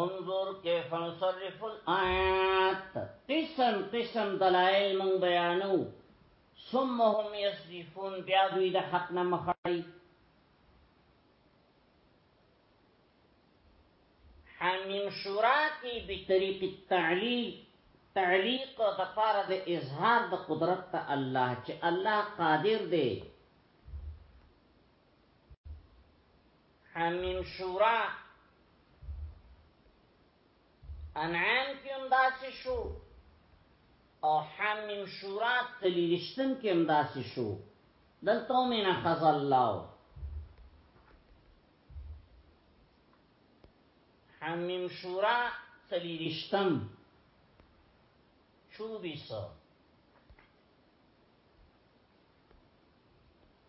انظر کیف نصرف الآیات قسم قسم دلائل من بیانو ثم هم یصرفون بیا دوی د حق نه مخړی حمیم شورا کی بطریق التعلیل تعلیق د پاره د اظهار د قدرت ته الله چې الله قادر دی حمیم شورا انعام کیم داسی شو او حمیم شورا تلیرشتن کیم داسی شو دلتو من خز اللہ حمیم شورا تلیرشتن چوبیسو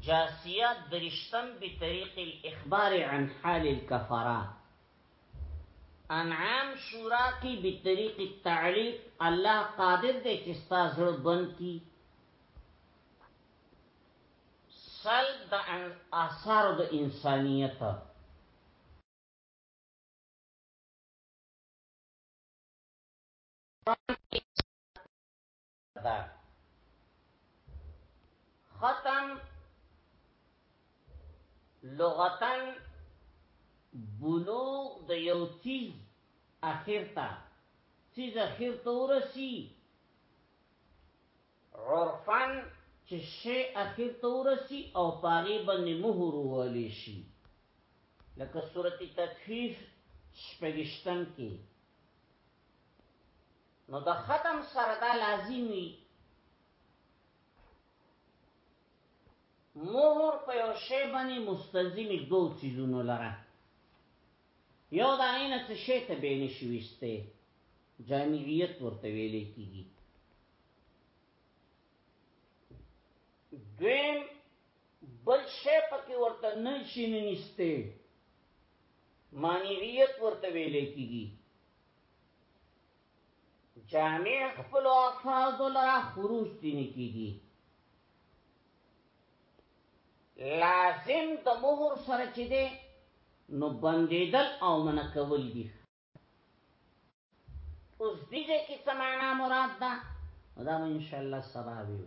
جاسیه درشتم بطریق الاخبار عن حال الكفرا انعام شورا کی بطریق التعلیق الله قادر دے چستا زړه بند کی سل د آثار د انسانیت دا ختم لغتن بلوغ د یو چیز اخر تا چیز اخر ته ورسی عرفن چې شی اخر ته ورسی او پاغي باندې مهر ولی شي لکه سورته تطفیف شپږشتم کې نو د ختم سره دا لازم وي مهر په یو شی باندې مستلزمي دوه چیزونه لره یو دا نه څه شی ته به نشي وسته جامعیت ورته ویل کیږي دویم بل شی پکې ورته نه شي نشته مانعیت ورته ویل کیږي جامع خپل افراد لرا خروج دینی کیږي لازم د مهر سره چې دی نو بندیدل او منکول دي اوس دې کې څه معنا مراد ده دا ان شاء الله سبا ویو